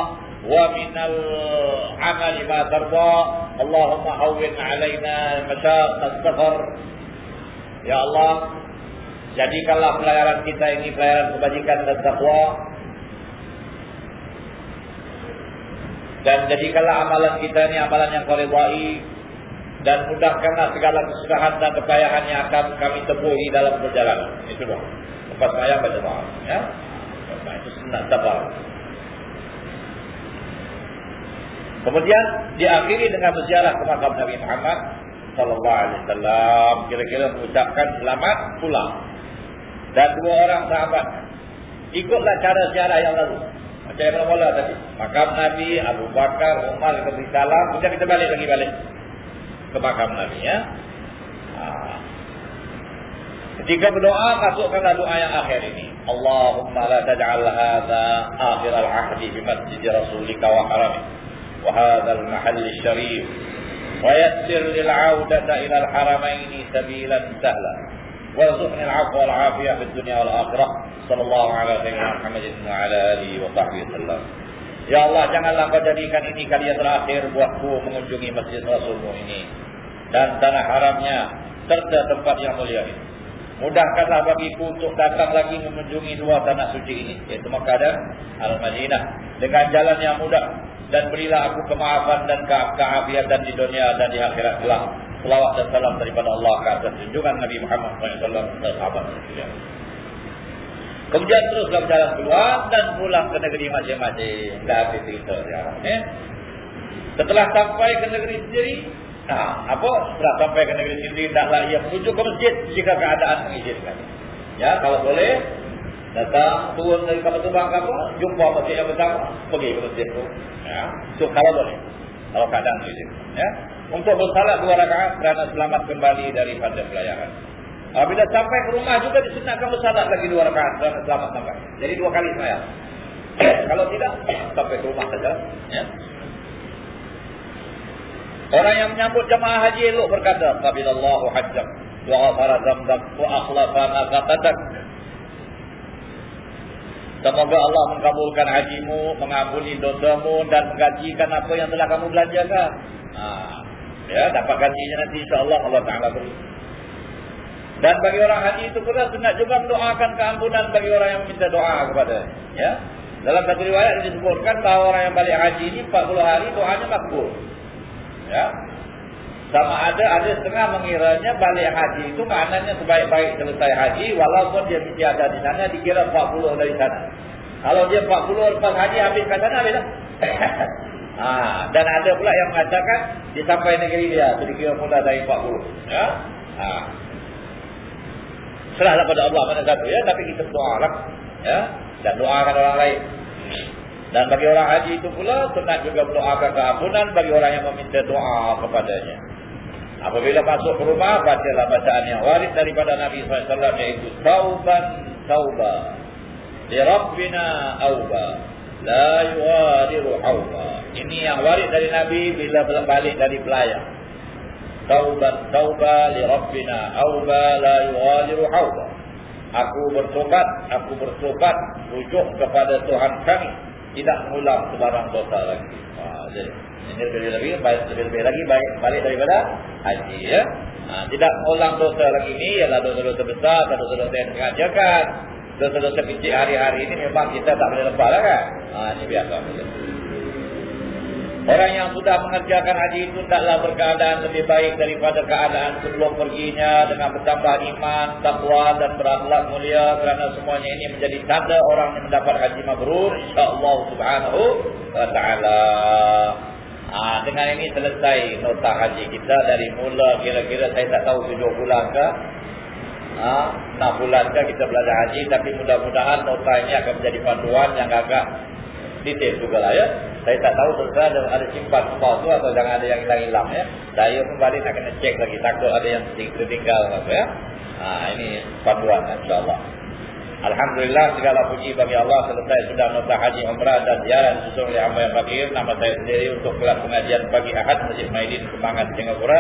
wa min al-amali ma tarda. Allahumma hawwin 'alaina mashaqqa as-safar. Ya Allah, Jadikanlah pelayaran kita ini Pelayaran kebajikan dan takwa. Dan jadikanlah amalan kita ini Amalan yang kau ridai Dan mudahkanlah segala kesudahan dan kepayahan Yang akan kami tepuhi dalam perjalanan. Itu doa. Lepas saya baca doa. Ya? Itu senang sabar. Kemudian diakhiri dengan berziarah ke makam Nabi Muhammad sallallahu alaihi wasallam. Kira-kira mengucapkan selamat pulang dan dua orang sahabat. Ikutlah cara sejarah yang lalu. Macam yang mula-mula tadi. Makam Nabi Abu Bakar Umar Kedri Salam. Kemudian kita balik lagi balik. Ke makam Nabi ya. Ha. Ketika berdoa masukkanlah doa yang akhir ini. Allahumma la taj'al hadha akhir al-ahdi bi masjid rasulika wa harami. Wa hadha al-mahalli syarif wa yassir lil'audata ila al-haramaini sabilan sahlah وارزقني العفو والعافية في الدنيا والآخرة صلى الله على سيدنا محمد وعلى آله وصحبه وسلم Ya Allah, janganlah kau jadikan ini kali yang terakhir buatku mengunjungi masjid Rasulmu ini. Dan tanah haramnya, serta tempat yang mulia ini. Mudahkanlah bagiku untuk datang lagi mengunjungi dua tanah suci ini. Iaitu Makkah dan Al-Madinah. Dengan jalan yang mudah dan berilah aku kemaafan dan ke keafiatan di dunia dan di akhirat kelak. Selawat dan salam daripada Allah ke atas junjungan Nabi Muhammad SAW dan sahabat Kemudian teruslah berjalan keluar dan pulang ke negeri masing-masing. Dah habis cerita sekarang. Eh? Setelah sampai ke negeri sendiri, nah, apa? Setelah sampai ke negeri sendiri, taklah ia menuju ke masjid jika keadaan mengizinkan. Ya, kalau boleh, datang turun dari kapal terbang ke apa jumpa masjid yang besar pergi ke masjid itu ya so kalau boleh kalau keadaan begitu ya untuk bersalat dua rakaat kerana selamat kembali daripada pelayaran apabila sampai ke rumah juga disunatkan bersalat lagi dua rakaat kerana selamat sampai jadi dua kali saya kalau tidak sampai ke rumah saja ya Orang yang menyambut jemaah haji elok berkata, "Qabilallahu hajjak wa ghafara dzambak wa akhlafa ma qatadak." Semoga Allah mengabulkan hajimu, mengampuni dosamu dan menggajikan apa yang telah kamu belanjakan. Ha. Ya, dapat gajinya nanti insya-Allah Allah Taala beri. Dan bagi orang haji itu pula sunat juga mendoakan keampunan bagi orang yang meminta doa kepada. Ya. Dalam satu riwayat disebutkan bahawa orang yang balik haji ini 40 hari doanya makbul. Ya. Sama ada ada setengah mengiranya balik haji itu maknanya sebaik-baik selesai haji walaupun dia mesti ada di sana dikira 40 dari sana. Kalau dia 40 lepas haji habis kat sana habis dah. Ha, dan ada pula yang mengatakan dia sampai negeri dia itu dikira mula dari 40. Ya. Ha. Serahlah pada Allah mana satu ya tapi kita doa lah. Ya. Dan doakan orang lain. Dan bagi orang haji itu pula sunat juga berdoakan keampunan bagi orang yang meminta doa kepadanya. Apabila masuk ke rumah, bacalah bacaan yang waris daripada Nabi SAW iaitu Tauban Tauba. Di Rabbina Auba. La yuadiru Auba. Ini yang waris dari Nabi bila balik dari pelayang. Tauban Tauba li Rabbina Auba la yuadiru Auba. Aku bertobat, aku bertobat rujuk kepada Tuhan kami. Tidak mengulang sebarang dosa lagi. Ha, jadi. Ini lebih lebih baik lebih lebih lagi baik balik daripada haji ya. Ha, tidak ulang dosa lagi ini ialah dosa-dosa besar dosa-dosa yang dikerjakan. Dosa-dosa kecil hari-hari ini memang kita tak boleh lepas lah kan. Ha, ini biasa. Orang yang sudah mengerjakan haji itu taklah berkeadaan lebih baik daripada keadaan sebelum perginya dengan bertambah iman, takwa dan berakhlak mulia kerana semuanya ini menjadi tanda orang yang mendapat haji mabrur insya-Allah subhanahu wa taala. Ha, dengan ini selesai nota haji kita dari mula kira-kira saya tak tahu tujuh bulan ke ha, enam bulan ke kita belajar haji tapi mudah-mudahan nota ini akan menjadi panduan yang agak detail juga lah ya saya tak tahu selesai ada, ada simpan semua tu atau jangan ada yang hilang-hilang ya. Saya kembali nak kena cek lagi. Takut ada yang tertinggal apa ya. Ha, ini panduan insyaAllah. Alhamdulillah segala puji bagi Allah. Selesai sudah nota haji umrah dan ziarah disusul oleh hamba yang fakir. Nama saya sendiri untuk kelas pengajian pagi Ahad Masjid Maidin Kembangan Singapura.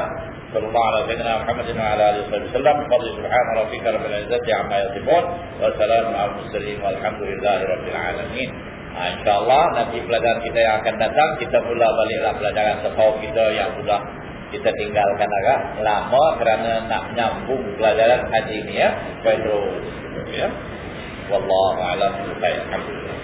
Sallallahu alaihi wa Muhammad wa ala alihi wasallam fadli subhana rabbika rabbil izzati amma yasifun. Wa salamun alal mursalin. Walhamdulillahi rabbil alamin Ha, InsyaAllah nanti pelajaran kita yang akan datang, kita mula baliklah pelajaran setahu kita yang sudah kita tinggalkan agak lama kerana nak nyambung pelajaran haji ini ya. Baik terus. Ya. Wallahu a'lam bishawab. Alhamdulillah.